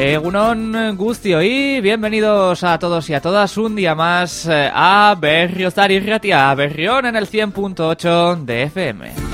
Egunon Gustio y bienvenidos a todos y a todas un día más eh, a Berriozar y Ratia, Berrión en el 100.8 de FM.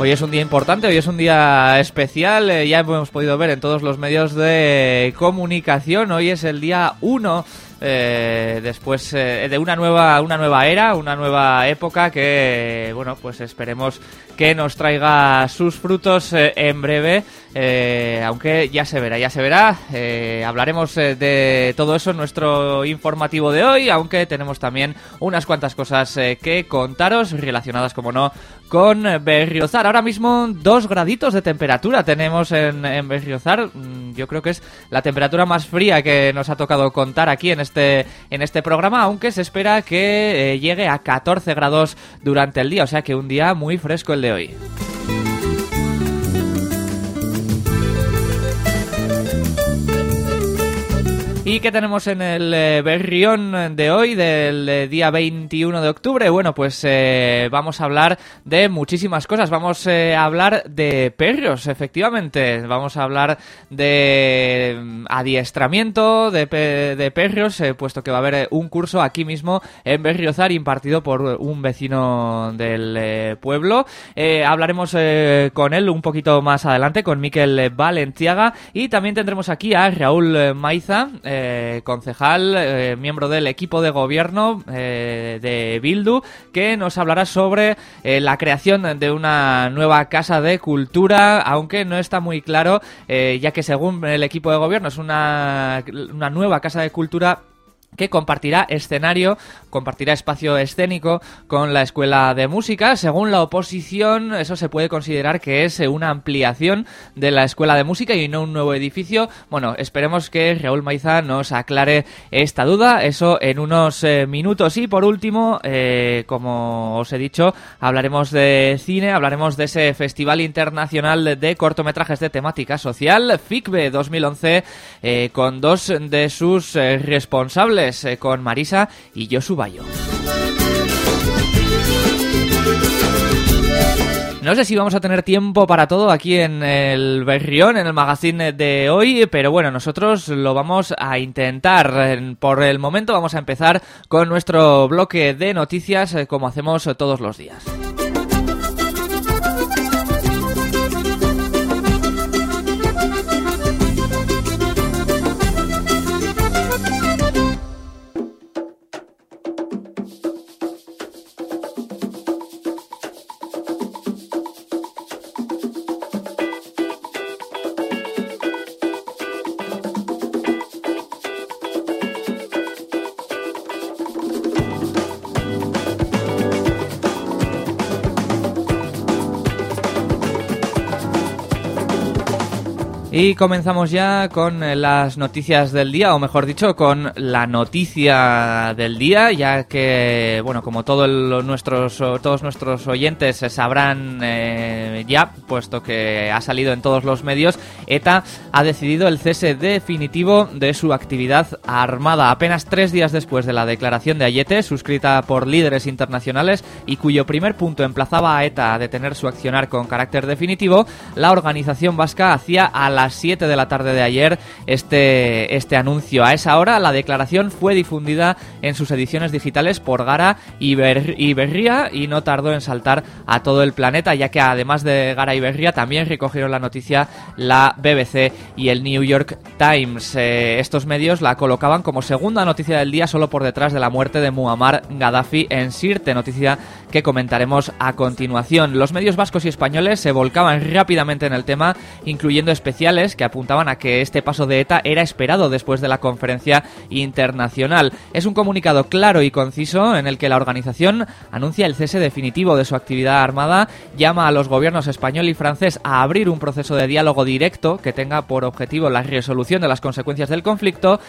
Hoy es un día importante, hoy es un día especial, eh, ya hemos podido ver en todos los medios de comunicación, hoy es el día 1 eh, después eh, de una nueva una nueva era, una nueva época que bueno, pues esperemos que nos traiga sus frutos en breve eh, aunque ya se verá, ya se verá. Eh, hablaremos eh, de todo eso en nuestro informativo de hoy, aunque tenemos también unas cuantas cosas que contaros relacionadas, como no, con Berriozar. Ahora mismo dos graditos de temperatura tenemos en, en Berriozar. Mm, yo creo que es la temperatura más fría que nos ha tocado contar aquí en este, en este programa, aunque se espera que llegue a 14 grados durante el día, o sea que un día muy fresco el de hoy. ¿Y qué tenemos en el eh, Berrión de hoy, del eh, día 21 de octubre? Bueno, pues eh, vamos a hablar de muchísimas cosas. Vamos a hablar de perros, efectivamente. Vamos a hablar de mm, adiestramiento de, de perros, puesto que va a haber un curso aquí mismo en Berriozar impartido por un vecino del pueblo. hablaremos con él un poquito más adelante, con Miquel Valenciaga. Y también tendremos aquí a Raúl Maiza. Concejal, eh, miembro del equipo de gobierno eh, de Bildu, que nos hablará sobre la creación de una nueva casa de cultura, aunque no está muy claro, ya que según el equipo de gobierno es una, una nueva casa de cultura que compartirá escenario, compartirá espacio escénico con la Escuela de Música. Según la oposición, eso se puede considerar que es una ampliación de la Escuela de Música y no un nuevo edificio. Bueno, esperemos que Raúl Maiza nos aclare esta duda, eso en unos eh, minutos. Y por último, eh, como os he dicho, hablaremos de cine, hablaremos de ese Festival Internacional de Cortometrajes de Temática Social, FICBE 2011, eh, con dos de sus responsables eh, con Marisa y Josu Bayo. No sé si vamos a tener tiempo para todo aquí en el Berrión, en el magazine de hoy, pero bueno, nosotros lo vamos a intentar. Por el momento vamos a empezar con nuestro bloque de noticias eh, como hacemos todos los días. Y comenzamos ya con eh, las noticias del día, o mejor dicho, con la noticia del día, ya que, bueno, como todos nuestros, todos nuestros oyentes sabrán eh, ya, puesto que ha salido en todos los medios, ETA ha decidido el cese definitivo de su actividad armada. Apenas tres días después de la declaración de Ayete, suscrita por líderes internacionales y cuyo primer punto emplazaba a ETA a detener su accionar con carácter definitivo, la organización vasca hacía a las 7 de la tarde de ayer este, este anuncio. A esa hora la declaración fue difundida en sus ediciones digitales por Gara y, Berría y no tardó en saltar a todo el planeta, ya que además de Gara y Berría también recogieron la noticia la BBC y el New York Times. Eh, estos medios la colocaban como segunda noticia del día solo por detrás de la muerte de Muammar Gaddafi en Sirte, noticia que comentaremos a continuación. Los medios vascos y españoles se volcaban rápidamente en el tema, incluyendo especiales que apuntaban a que este paso de ETA era esperado después de la conferencia internacional. Es un comunicado claro y conciso en el que la organización anuncia el cese definitivo de su actividad armada, llama a los gobiernos español y francés a abrir un proceso de diálogo directo que tenga por objetivo la resolución de las consecuencias del conflicto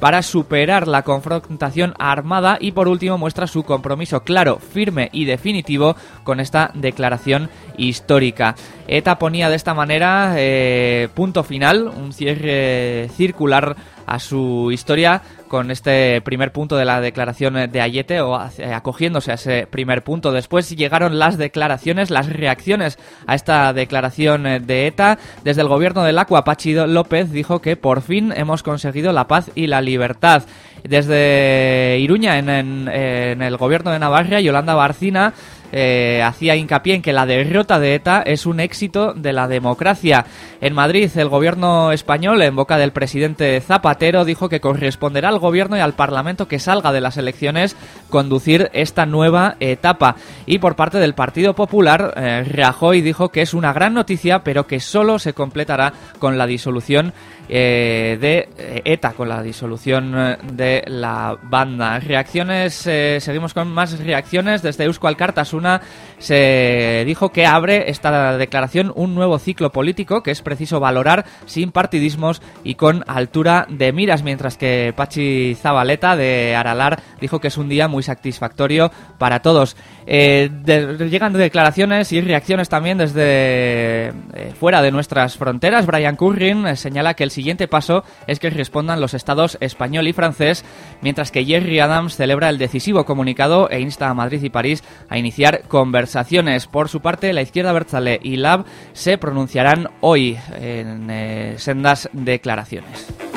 para superar la confrontación armada y por último muestra su compromiso claro, firme y definitivo con esta declaración histórica. ETA ponía de esta manera eh, punto final, un cierre circular a su historia con este primer punto de la declaración de Ayete o acogiéndose a ese primer punto. Después llegaron las declaraciones, las reacciones a esta declaración de ETA. Desde el gobierno del Acua, Pachi López dijo que por fin hemos conseguido la paz y la libertad. Desde Iruña, en, en el gobierno de Navarra, Yolanda Barcina eh, hacía hincapié en que la derrota de ETA es un éxito de la democracia. En Madrid, el gobierno español, en boca del presidente Zapatero, dijo que corresponderá al gobierno y al Parlamento que salga de las elecciones conducir esta nueva etapa. Y por parte del Partido Popular, eh, Rajoy dijo que es una gran noticia, pero que solo se completará con la disolución eh, de eh, ETA, con la disolución eh, de la banda. Reacciones, seguimos con más reacciones. Desde Euskal Cartasuna se dijo que abre esta declaración un nuevo ciclo político que es preciso valorar sin partidismos y con altura de miras, mientras que Pachi Zabaleta de Aralar dijo que es un día muy satisfactorio para todos. llegan declaraciones y reacciones también desde fuera de nuestras fronteras. Brian Currin señala que el siguiente paso es que respondan los estados español y francés, mientras que Jerry Adams celebra el decisivo comunicado e insta a Madrid y París a iniciar conversaciones. Por su parte, la izquierda Berzale y Lab se pronunciarán hoy en eh, sendas declaraciones.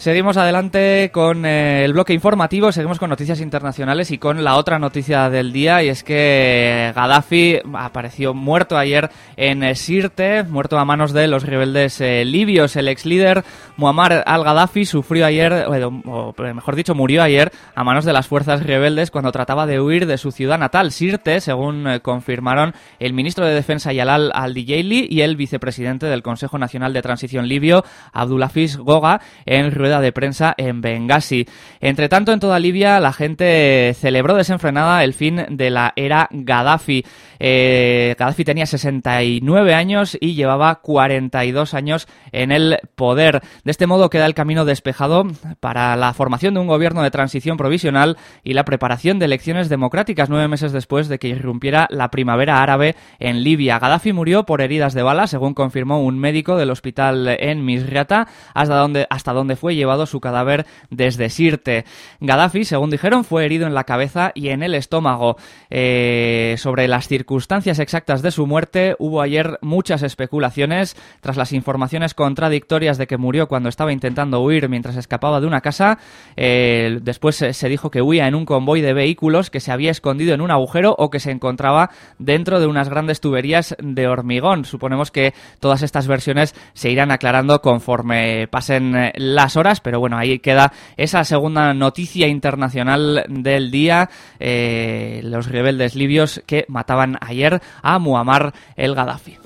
Seguimos adelante con eh, el bloque informativo, seguimos con noticias internacionales y con la otra noticia del día y es que Gaddafi apareció muerto ayer en eh, Sirte, muerto a manos de los rebeldes eh, libios. El ex líder Muammar al-Gaddafi sufrió ayer, o mejor dicho, murió ayer a manos de las fuerzas rebeldes cuando trataba de huir de su ciudad natal, Sirte, según confirmaron el ministro de Defensa Yalal al-Dijaili y el vicepresidente del Consejo Nacional de Transición libio, Abdulaziz Goga, en de prensa en Benghazi. Entre tanto, en toda Libia la gente celebró desenfrenada el fin de la era Gaddafi. Eh, Gaddafi tenía 69 años y llevaba 42 años en el poder. De este modo queda el camino despejado para la formación de un gobierno de transición provisional y la preparación de elecciones democráticas nueve meses después de que irrumpiera la primavera árabe en Libia. Gaddafi murió por heridas de bala, según confirmó un médico del hospital en Misriata, hasta donde, hasta donde fue llevado su cadáver desde Sirte. Gaddafi, según dijeron, fue herido en la cabeza y en el estómago. Eh, sobre las circunstancias exactas de su muerte hubo ayer muchas especulaciones tras las informaciones contradictorias de que murió cuando estaba intentando huir mientras escapaba de una casa. Eh, después se dijo que huía en un convoy de vehículos que se había escondido en un agujero o que se encontraba dentro de unas grandes tuberías de hormigón. Suponemos que todas estas versiones se irán aclarando conforme pasen eh, las horas, pero bueno, ahí queda esa segunda noticia internacional del día, eh, los rebeldes libios que mataban ayer a Muammar el Gaddafi.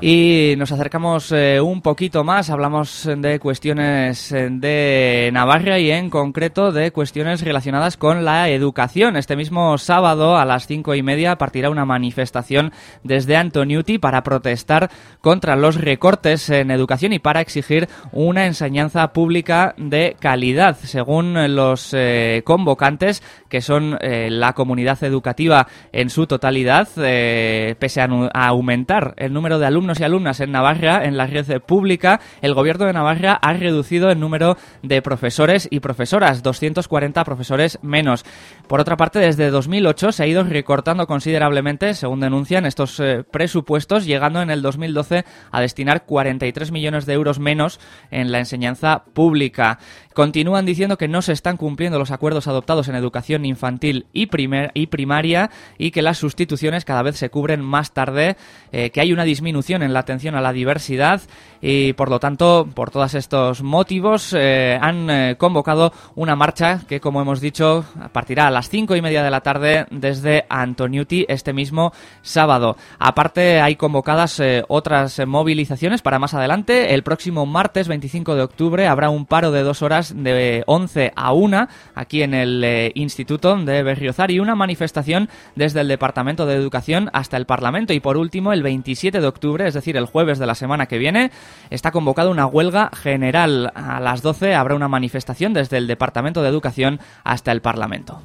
Y nos acercamos eh, un poquito más, hablamos de cuestiones eh, de Navarra y en concreto de cuestiones relacionadas con la educación. Este mismo sábado a las cinco y media partirá una manifestación desde Antoniuti para protestar contra los recortes en educación y para exigir una enseñanza pública de calidad. Según los eh, convocantes, que son la comunidad educativa en su totalidad, pese a aumentar el número de alumnos y alumnas en Navarra, en la red pública, el gobierno de Navarra ha reducido el número de profesores y profesoras, 240 profesores menos. Por otra parte, desde 2008 se ha ido recortando considerablemente, según denuncian estos eh, presupuestos, llegando en el 2012 a destinar 43 millones de euros menos en la enseñanza pública. Continúan diciendo que no se están cumpliendo los acuerdos adoptados en educación infantil y, primer, y primaria y que las sustituciones cada vez se cubren más tarde, eh, que hay una disminución en la atención a la diversidad y por lo tanto, por todos estos motivos, eh, han eh, convocado una marcha que, como hemos dicho, partirá a las cinco y media de la tarde desde Antoniuti este mismo sábado. Aparte, hay convocadas otras movilizaciones para más adelante. El próximo martes 25 de octubre habrá un paro de dos horas de 11 a 1 aquí en el eh, Instituto de Berriozar y una manifestación desde el Departamento de Educación hasta el Parlamento. Y por último, el 27 de octubre, es decir, el jueves de la semana que viene, está convocada una huelga general. A las 12 habrá una manifestación desde el Departamento de Educación hasta el Parlamento.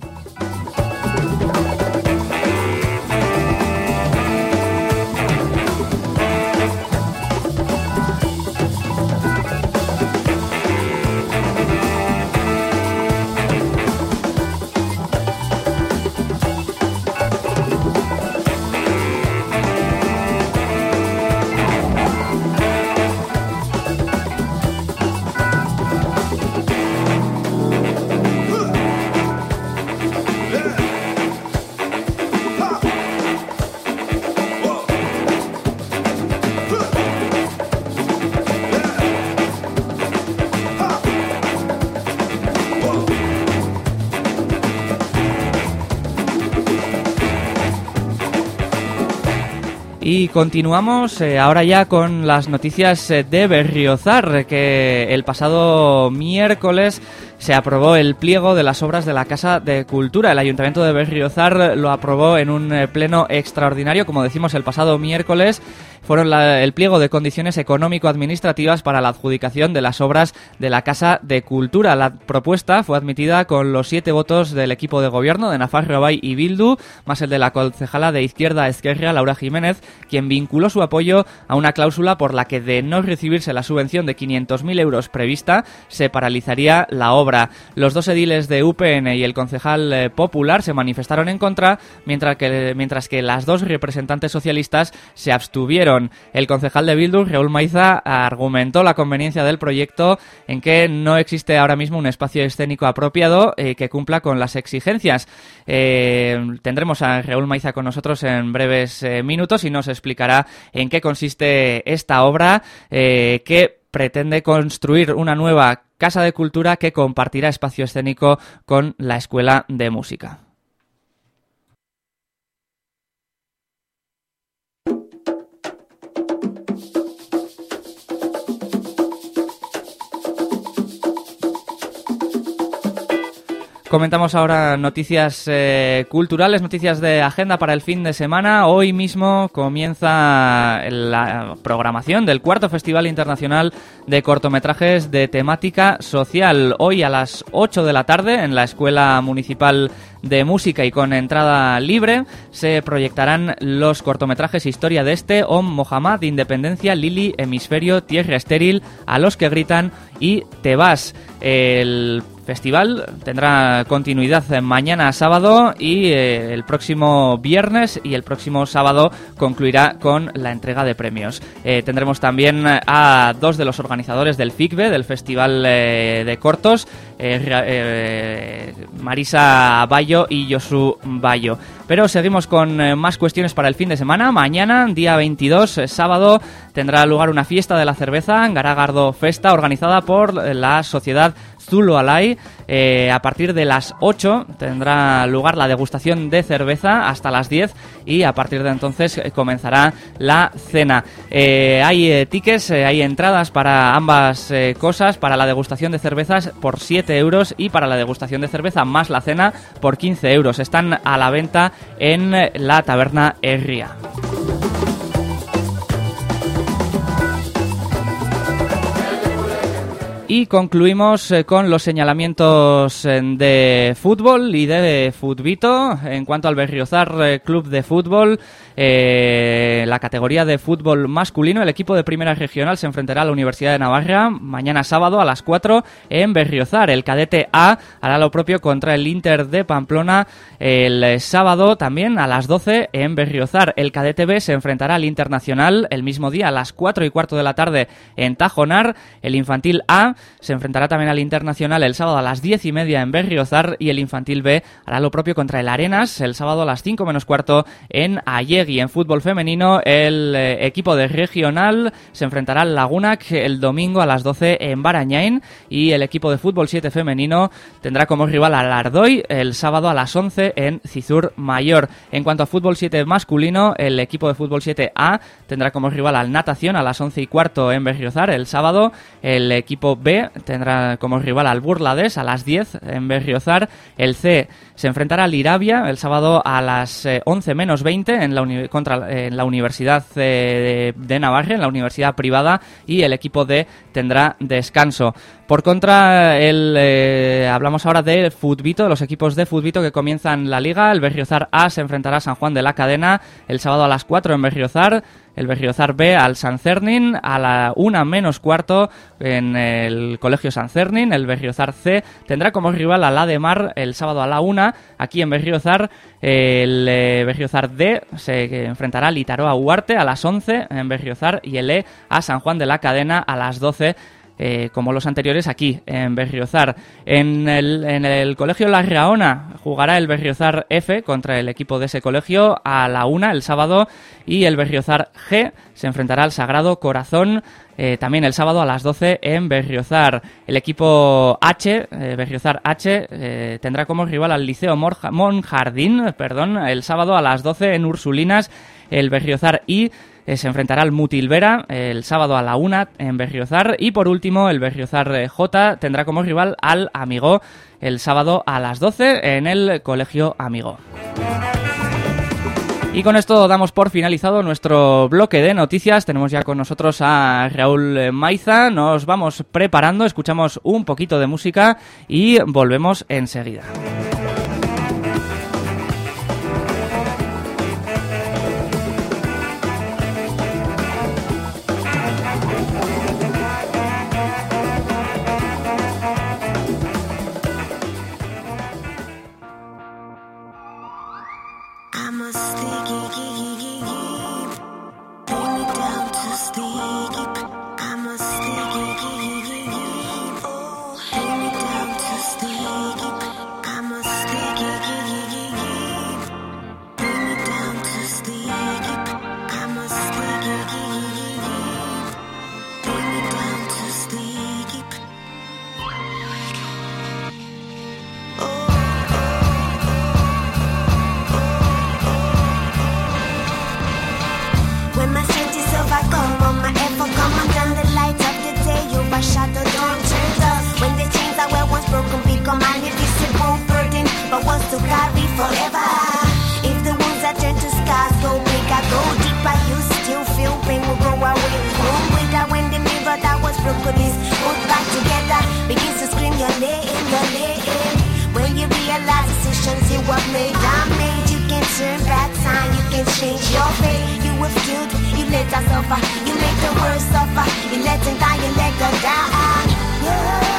Y continuamos eh, ahora ya con las noticias eh, de Berriozar, que el pasado miércoles se aprobó el pliego de las obras de la Casa de Cultura. El Ayuntamiento de Berriozar lo aprobó en un eh, pleno extraordinario, como decimos, el pasado miércoles fueron el pliego de condiciones económico-administrativas para la adjudicación de las obras de la Casa de Cultura. La propuesta fue admitida con los siete votos del equipo de gobierno de Nafarro Bay y Bildu, más el de la concejala de Izquierda Esquerra, Laura Jiménez, quien vinculó su apoyo a una cláusula por la que de no recibirse la subvención de 500.000 euros prevista, se paralizaría la obra. Los dos ediles de UPN y el concejal eh, popular se manifestaron en contra, mientras que, mientras que las dos representantes socialistas se abstuvieron el concejal de Bildu, Raúl Maiza, argumentó la conveniencia del proyecto en que no existe ahora mismo un espacio escénico apropiado eh, que cumpla con las exigencias. Eh, tendremos a Raúl Maiza con nosotros en breves minutos y nos explicará en qué consiste esta obra que pretende construir una nueva casa de cultura que compartirá espacio escénico con la Escuela de Música. Comentamos ahora noticias eh, culturales, noticias de agenda para el fin de semana. Hoy mismo comienza la programación del cuarto Festival Internacional de Cortometrajes de Temática Social. Hoy a las 8 de la tarde en la Escuela Municipal de Música y con entrada libre se proyectarán los cortometrajes Historia de este, Om Mohammad, Independencia, Lili, Hemisferio, Tierra Estéril, A los que gritan y Te vas. El festival tendrá continuidad mañana sábado y eh, el próximo viernes y el próximo sábado concluirá con la entrega de premios. Eh, tendremos también a dos de los organizadores del FICBE, del Festival eh, de Cortos, Marisa Bayo y Josu Bayo. Pero seguimos con más cuestiones para el fin de semana. Mañana, día 22, sábado, tendrá lugar una fiesta de la cerveza, Garagardo Festa, organizada por la Sociedad Zulu Alay. Eh, a partir de las 8 tendrá lugar la degustación de cerveza hasta las 10 y a partir de entonces eh, comenzará la cena. Eh, hay tickets, hay entradas para ambas cosas, para la degustación de cervezas por 7 euros y para la degustación de cerveza más la cena por 15 euros. Están a la venta en la taberna Herria. Y concluimos eh, con los señalamientos eh, de fútbol y de futbito. En cuanto al Berriozar eh, Club de Fútbol, la categoría de fútbol masculino, el equipo de primera regional se enfrentará a la Universidad de Navarra mañana sábado a las 4 en Berriozar. El cadete A hará lo propio contra el Inter de Pamplona el sábado también a las 12 en Berriozar. El cadete B se enfrentará al Internacional el mismo día a las 4 y cuarto de la tarde en Tajonar. El infantil A se enfrentará también al Internacional el sábado a las 10 y media en Berriozar y el Infantil B hará lo propio contra el Arenas el sábado a las 5 menos cuarto en Ayegui. En fútbol femenino, el eh, equipo de Regional se enfrentará al Lagunac el domingo a las 12 en Barañain y el equipo de fútbol 7 femenino tendrá como rival al Ardoy el sábado a las 11 en Cizur Mayor. En cuanto a fútbol 7 masculino, el equipo de fútbol 7A tendrá como rival al Natación a las 11 y cuarto en Berriozar el sábado. El equipo B tendrá como rival al Burlades a las 10 en Berriozar. El C se enfrentará al Irabia el sábado a las 11 eh, menos 20 en la, contra, en la Universidad eh, de, de Navarra, en la Universidad Privada, y el equipo D tendrá descanso. Por contra, el, eh, hablamos ahora de Futbito, los equipos de Futbito que comienzan la liga. El Berriozar A se enfrentará a San Juan de la Cadena el sábado a las 4 en Berriozar el Berriozar B al San Cernin, a la una menos cuarto en el Colegio San Cernin, el Berriozar C tendrá como rival a la de Mar el sábado a la una, aquí en Berriozar. El eh, Berriozar D se enfrentará al Itaroa Huarte a las 11 en Berriozar y el E a San Juan de la Cadena a las 12 eh, como los anteriores aquí, en Berriozar. En el, en el colegio La Raona jugará el Berriozar F contra el equipo de ese colegio a la una el sábado y el Berriozar G se enfrentará al Sagrado Corazón eh, también el sábado a las 12 en Berriozar. El equipo H, eh, Berriozar H, tendrá como rival al Liceo Monjardín, perdón, el sábado a las 12 en Ursulinas. El Berriozar I eh, se enfrentará al Mutilvera el sábado a la una en Berriozar y por último el Berriozar eh, J tendrá como rival al Amigo el sábado a las 12 en el Colegio Amigo. Y con esto damos por finalizado nuestro bloque de noticias. Tenemos ya con nosotros a Raúl Maiza. Nos vamos preparando, escuchamos un poquito de música y volvemos enseguida. forever. If the wounds that turn to scars go big, I go deeper. You still feel pain will go away. Home with that when the mirror that was broken is put back together. Begins to scream your name, your name. When you realize decisions you have made, I made. You can turn back time, you can change your fate. You were killed, you let us suffer. You make the world suffer. You let them die, you let them die. Yeah.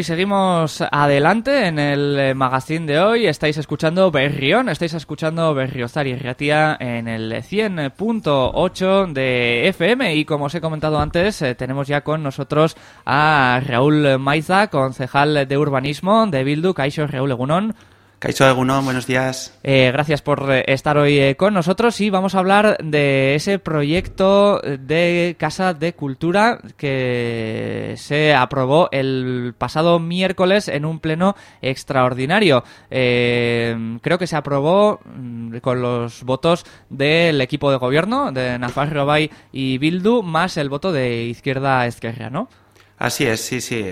Y seguimos adelante en el eh, magazine de hoy. Estáis escuchando Berrión, estáis escuchando Berriozar y Riatía en el 100.8 de FM. Y como os he comentado antes, eh, tenemos ya con nosotros a Raúl Maiza, concejal de urbanismo de Bildu. Caixo Raúl Egunón. Caicho Alguno, buenos días. Eh, gracias por eh, estar hoy eh, con nosotros y vamos a hablar de ese proyecto de Casa de Cultura que se aprobó el pasado miércoles en un pleno extraordinario. creo que se aprobó mm, con los votos del equipo de gobierno de Nafarro Bay y Bildu más el voto de Izquierda Esquerra, ¿no? Así es, sí, sí.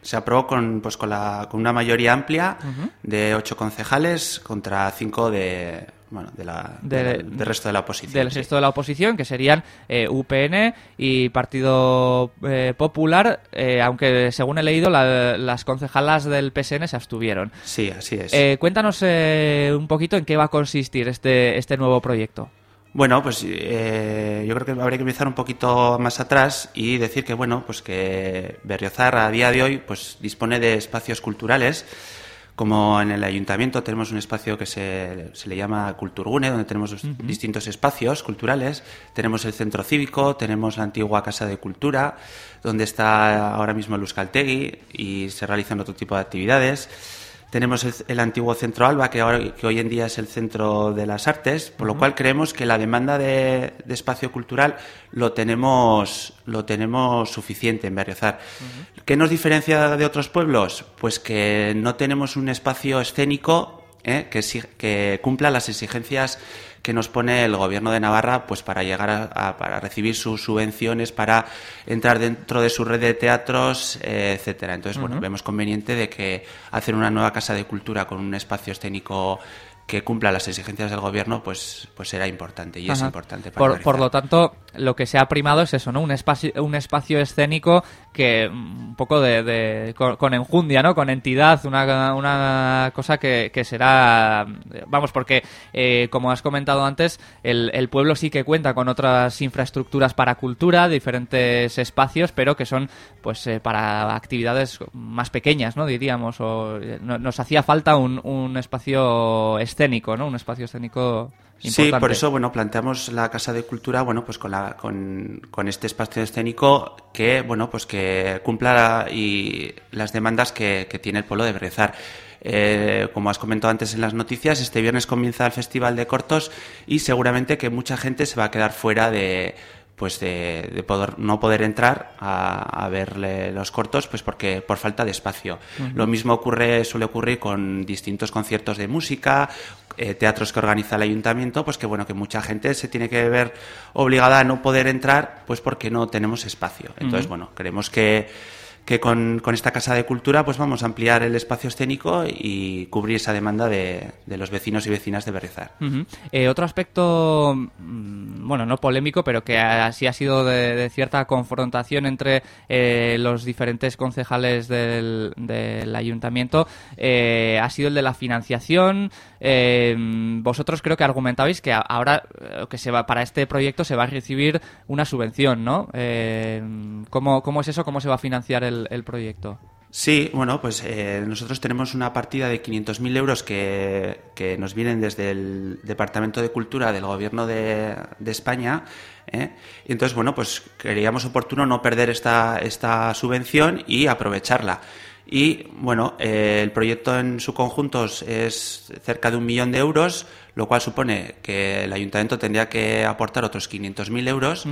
se aprobó con, pues, con, la, con una mayoría amplia de ocho concejales contra cinco de, bueno, de la, del resto de la oposición. Del resto de la oposición, que serían eh, UPN y Partido eh, Popular, eh, aunque según he leído, las concejalas del PSN se abstuvieron. Sí, así es. cuéntanos un poquito en qué va a consistir este, este nuevo proyecto. Bueno, pues eh, yo creo que habría que empezar un poquito más atrás y decir que bueno, pues que Berriozar a día de hoy pues dispone de espacios culturales. Como en el ayuntamiento tenemos un espacio que se, se le llama Culturgune, donde tenemos distintos espacios culturales. Tenemos el centro cívico, tenemos la antigua Casa de Cultura, donde está ahora mismo el Euskaltegui y se realizan otro tipo de actividades. Tenemos el, antiguo Centro Alba, que, ahora, que hoy en día es el Centro de las Artes, por lo cual creemos que la demanda de, espacio cultural lo tenemos, lo tenemos suficiente en Berriozar. ¿Qué nos diferencia de otros pueblos? Pues que no tenemos un espacio escénico ¿eh? que, que cumpla las exigencias que nos pone el gobierno de Navarra pues para llegar a, para recibir sus subvenciones para entrar dentro de su red de teatros eh, etcétera. Entonces bueno vemos conveniente de que hacer una nueva casa de cultura con un espacio escénico que cumpla las exigencias del gobierno, pues, pues será importante y es importante. Para por, por, lo tanto, lo que se ha primado es eso, ¿no? Un espacio, un espacio escénico que un poco de, con, enjundia, ¿no? Con entidad, una, una cosa que, que será, vamos, porque eh, como has comentado antes, el, el pueblo sí que cuenta con otras infraestructuras para cultura, diferentes espacios, pero que son, pues, eh, para actividades más pequeñas, ¿no? Diríamos, o eh, nos hacía falta un, un espacio escénico, ¿no? Un espacio escénico importante. Sí, por eso, bueno, planteamos la Casa de Cultura, bueno, pues con, la, con, con este espacio escénico que, bueno, pues que cumpla y las demandas que, que tiene el pueblo de Brezar. Eh, como has comentado antes en las noticias, este viernes comienza el Festival de Cortos y seguramente que mucha gente se va a quedar fuera de pues de, poder, no poder entrar a, a, verle los cortos pues porque por falta de espacio. Lo mismo ocurre, suele ocurrir con distintos conciertos de música, eh, teatros que organiza el ayuntamiento, pues que bueno, que mucha gente se tiene que ver obligada a no poder entrar pues porque no tenemos espacio. Entonces, bueno, creemos que que con, esta Casa de Cultura pues vamos a ampliar el espacio escénico y cubrir esa demanda de, los vecinos y vecinas de Berrizar. Eh, otro aspecto, mm, bueno, no polémico, pero que así ha sido de, cierta confrontación entre eh, los diferentes concejales del, ayuntamiento eh, ha sido el de la financiación. vosotros creo que argumentabais que ahora que se va para este proyecto se va a recibir una subvención, ¿no? ¿cómo, ¿Cómo es eso? ¿Cómo se va a financiar el el, proyecto? Sí, bueno, pues eh, nosotros tenemos una partida de 500.000 euros que, que, nos vienen desde el Departamento de Cultura del Gobierno de, España. ¿eh? Y entonces, bueno, pues creíamos oportuno no perder esta, esta subvención y aprovecharla. Y bueno, eh, el proyecto en su conjunto es cerca de un millón de euros, lo cual supone que el ayuntamiento tendría que aportar otros 500.000 euros.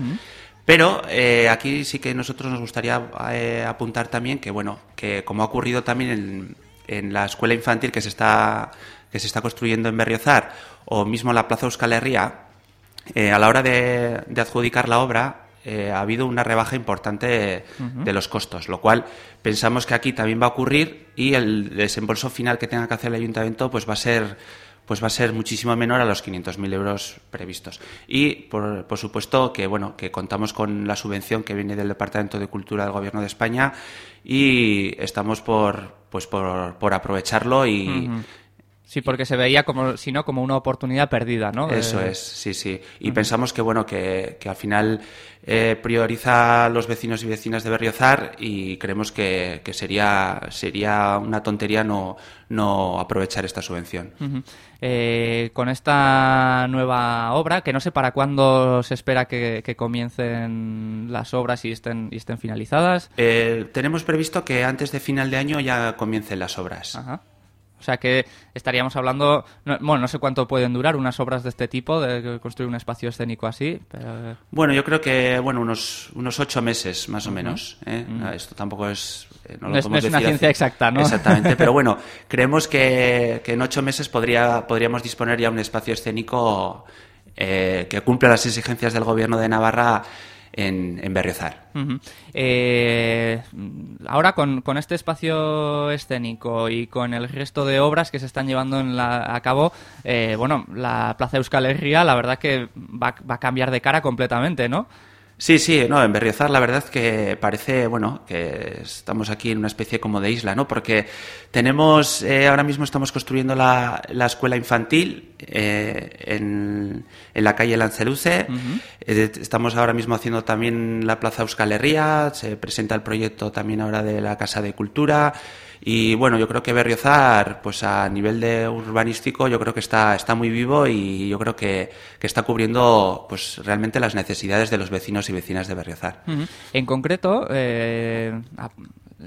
Pero eh, aquí sí que nosotros nos gustaría eh, apuntar también que, bueno, que como ha ocurrido también en, la escuela infantil que se está que se está construyendo en Berriozar o mismo la Plaza Euskal Herria, eh, a la hora de, adjudicar la obra ha habido una rebaja importante de los costos, lo cual pensamos que aquí también va a ocurrir y el desembolso final que tenga que hacer el ayuntamiento pues va a ser pues va a ser muchísimo menor a los 500.000 euros previstos. Y, por, por, supuesto, que, bueno, que contamos con la subvención que viene del Departamento de Cultura del Gobierno de España y estamos por, pues por, por aprovecharlo y, Sí, porque se veía como, si no, como una oportunidad perdida, ¿no? Eso es, sí, sí. Y pensamos que, bueno, que, que al final eh, prioriza a los vecinos y vecinas de Berriozar y creemos que, que sería, sería una tontería no, no aprovechar esta subvención. Eh, con esta nueva obra, que no sé para cuándo se espera que, que comiencen las obras y estén, y estén finalizadas. Eh, tenemos previsto que antes de final de año ya comiencen las obras. Ajá. O sea que estaríamos hablando, no, bueno, no sé cuánto pueden durar unas obras de este tipo, de construir un espacio escénico así. Pero... Bueno, yo creo que bueno unos unos ocho meses más o menos. ¿eh? Esto tampoco es eh, no, no, es, no es, una ciencia exacta, ¿no? Exactamente, pero bueno, creemos que, que en ocho meses podría podríamos disponer ya un espacio escénico eh, que cumpla las exigencias del gobierno de Navarra en, en Berriozar. Eh, ahora con, con, este espacio escénico y con el resto de obras que se están llevando la, a cabo, eh, bueno, la Plaza Euskal Herria la verdad que va, va, a cambiar de cara completamente, ¿no? Sí, sí, no, en Berriozar la verdad que parece, bueno, que estamos aquí en una especie como de isla, ¿no? Porque tenemos, eh, ahora mismo estamos construyendo la, la escuela infantil eh, en, en, la calle Lanceluce, uh -huh. eh, estamos ahora mismo haciendo también la Plaza Euskal Herria, se presenta el proyecto también ahora de la Casa de Cultura, y bueno, yo creo que Berriozar, pues a nivel de urbanístico, yo creo que está, está muy vivo y yo creo que, que está cubriendo pues realmente las necesidades de los vecinos y vecinas de Berriozar. En concreto, eh,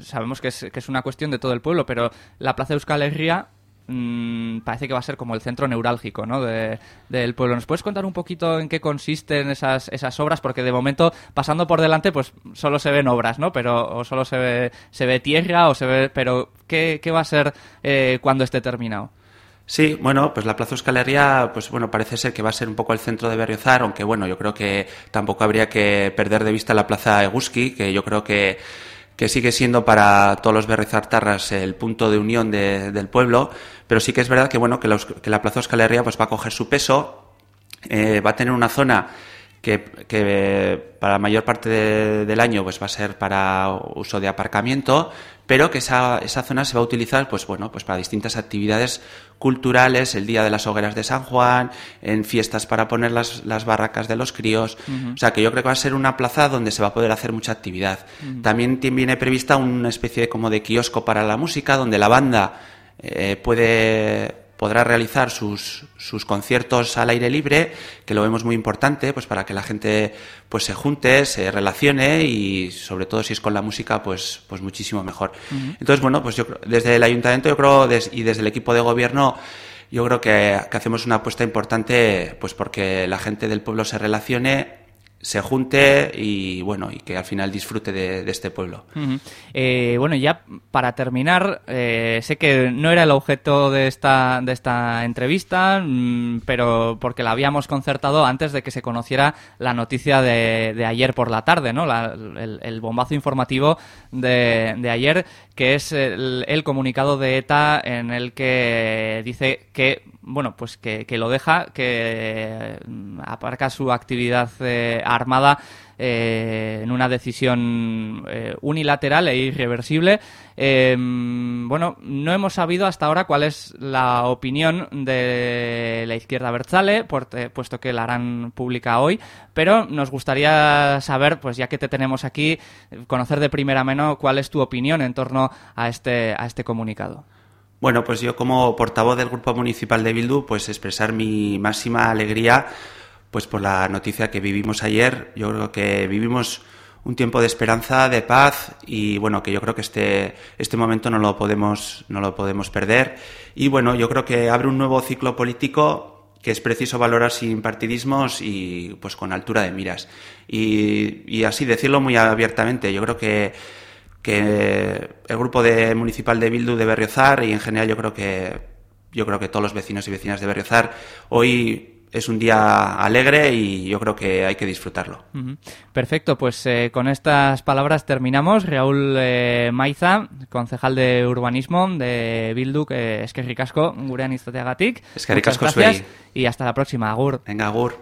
sabemos que es, que es, una cuestión de todo el pueblo, pero la Plaza Euskal Herria mmm, parece que va a ser como el centro neurálgico ¿no? de, del pueblo. ¿Nos puedes contar un poquito en qué consisten esas, esas obras? Porque de momento, pasando por delante, pues solo se ven obras, ¿no? Pero, o solo se ve, se ve tierra, o se ve. Pero, ¿qué, qué va a ser eh, cuando esté terminado? Sí, bueno, pues la Plaza Euskal pues bueno, parece ser que va a ser un poco el centro de Berriozar, aunque bueno, yo creo que tampoco habría que perder de vista la Plaza Eguski, que yo creo que que sigue siendo para todos los berrizartarras el punto de unión de, del pueblo, pero sí que es verdad que bueno que la, Plaza Euskal pues va a coger su peso, eh, va a tener una zona que, para la mayor parte de, del año pues va a ser para uso de aparcamiento, pero que esa, esa zona se va a utilizar pues bueno pues para distintas actividades culturales, el día de las hogueras de San Juan, en fiestas para poner las, las barracas de los críos, uh -huh. o sea que yo creo que va a ser una plaza donde se va a poder hacer mucha actividad. Uh -huh. También viene prevista una especie de, como de kiosco para la música, donde la banda eh, puede podrá realizar sus, sus, conciertos al aire libre, que lo vemos muy importante, pues para que la gente pues se junte, se relacione y sobre todo si es con la música, pues, pues muchísimo mejor. Uh -huh. Entonces, bueno, pues yo desde el ayuntamiento yo creo des, y desde el equipo de gobierno yo creo que, que hacemos una apuesta importante pues porque la gente del pueblo se relacione se junte y bueno y que al final disfrute de, este pueblo. Eh, bueno, ya para terminar, eh, sé que no era el objeto de esta, de esta entrevista, mmm, pero porque la habíamos concertado antes de que se conociera la noticia de, de ayer por la tarde, ¿no? La, el, bombazo informativo de, de ayer, que es el, comunicado de ETA en el que dice que bueno, pues que, que lo deja, que aparca su actividad eh, armada eh, en una decisión eh, unilateral e irreversible. Eh, bueno, no hemos sabido hasta ahora cuál es la opinión de la izquierda Berzale, puesto que la harán pública hoy, pero nos gustaría saber, pues ya que te tenemos aquí, conocer de primera mano cuál es tu opinión en torno a este, a este comunicado. Bueno, pues yo como portavoz del Grupo Municipal de Bildu, pues expresar mi máxima alegría pues por la noticia que vivimos ayer. Yo creo que vivimos un tiempo de esperanza, de paz y bueno, que yo creo que este, este momento no lo podemos, no lo podemos perder. Y bueno, yo creo que abre un nuevo ciclo político que es preciso valorar sin partidismos y pues con altura de miras. Y, y así decirlo muy abiertamente, yo creo que que el grupo de municipal de Bildu de Berriozar y en general yo creo que yo creo que todos los vecinos y vecinas de Berriozar hoy es un día alegre y yo creo que hay que disfrutarlo. Perfecto, pues eh, con estas palabras terminamos. Raúl eh, Maiza, concejal de urbanismo de Bildu, que es que ricasco, gurean izateagatik. Es que ricasco zuei. Y hasta la próxima, agur. Venga, agur.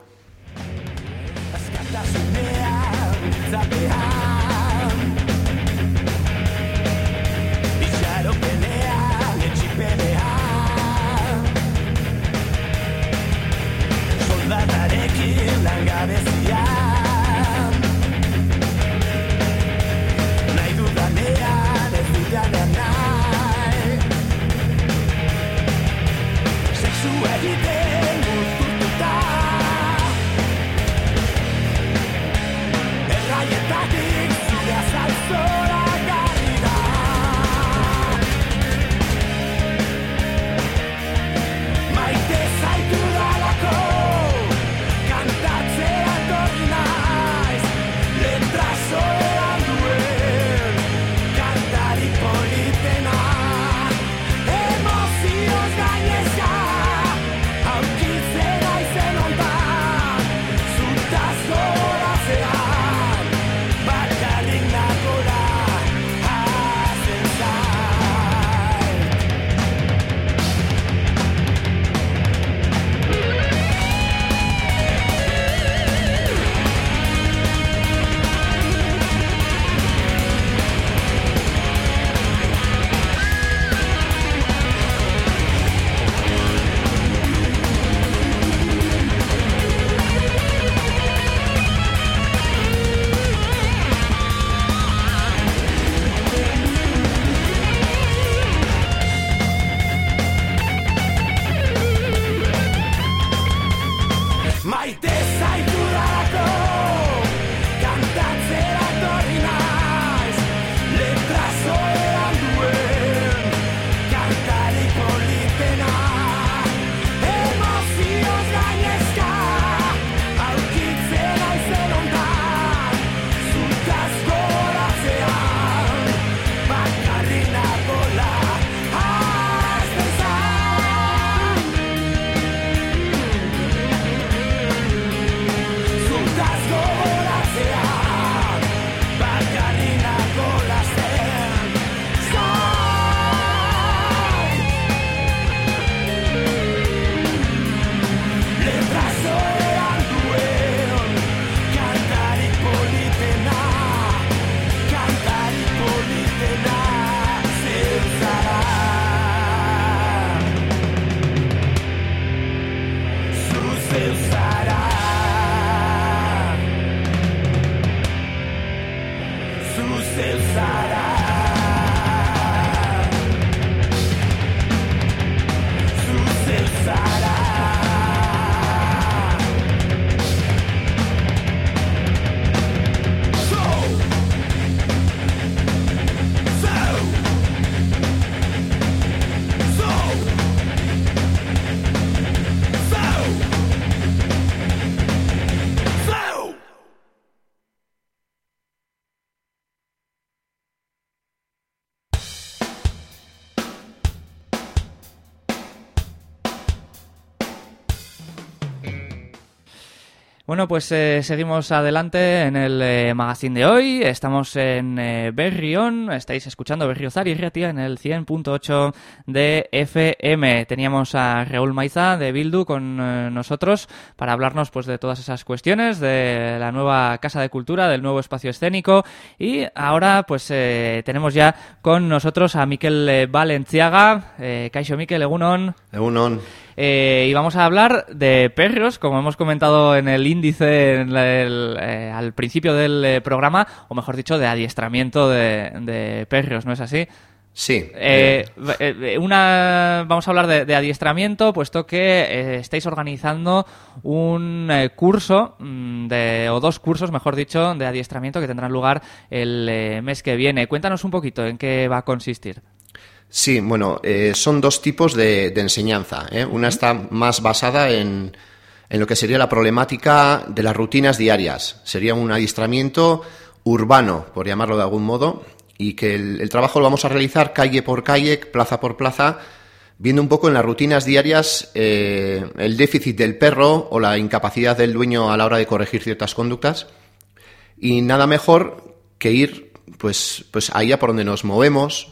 Bueno, pues eh, seguimos adelante en el eh, magazine de hoy. Estamos en eh, Berrión, estáis escuchando Berriozar y Riatia en el 100.8 de FM. Teníamos a Raúl Maiza de Bildu con nosotros para hablarnos pues de todas esas cuestiones, de la nueva Casa de Cultura, del nuevo espacio escénico y ahora pues tenemos ya con nosotros a Miquel Valenciaga. Caixo Miquel, Egunon. Egunon. Eh, y vamos a hablar de perros, como hemos comentado en el índice eh, al principio del eh, programa, o mejor dicho, de adiestramiento de, perros, ¿no es así? Sí. una, vamos a hablar de, adiestramiento, puesto que estáis organizando un curso, mm, de, o dos cursos, mejor dicho, de adiestramiento que tendrán lugar el mes que viene. Cuéntanos un poquito en qué va a consistir. Sí, bueno, eh, son dos tipos de, enseñanza. ¿eh? Una está más basada en, lo que sería la problemática de las rutinas diarias. Sería un adiestramiento urbano, por llamarlo de algún modo, y que el, trabajo lo vamos a realizar calle por calle, plaza por plaza, viendo un poco en las rutinas diarias eh, el déficit del perro o la incapacidad del dueño a la hora de corregir ciertas conductas. Y nada mejor que ir pues, pues ahí a por donde nos movemos.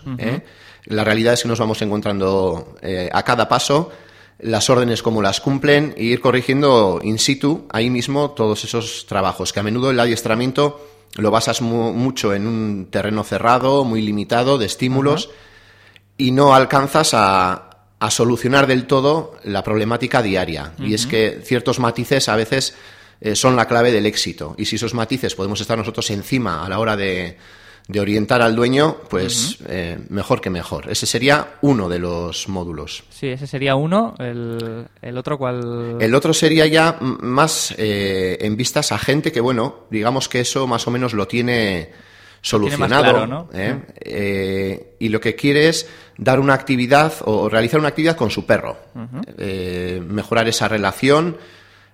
La realidad es que nos vamos encontrando eh, a cada paso las órdenes como las cumplen e ir corrigiendo in situ, ahí mismo, todos esos trabajos, que a menudo el adiestramiento lo basas mucho en un terreno cerrado, muy limitado, de estímulos, y no alcanzas a, a, solucionar del todo la problemática diaria. Y es que ciertos matices a veces eh, son la clave del éxito. Y si esos matices podemos estar nosotros encima a la hora de, de orientar al dueño, pues eh, mejor que mejor. Ese sería uno de los módulos. Sí, ese sería uno. El, el otro, ¿cuál? El otro sería ya más eh, en vistas a gente que, bueno, digamos que eso más o menos lo tiene solucionado. ¿eh? y lo que quiere es dar una actividad o realizar una actividad con su perro. mejorar esa relación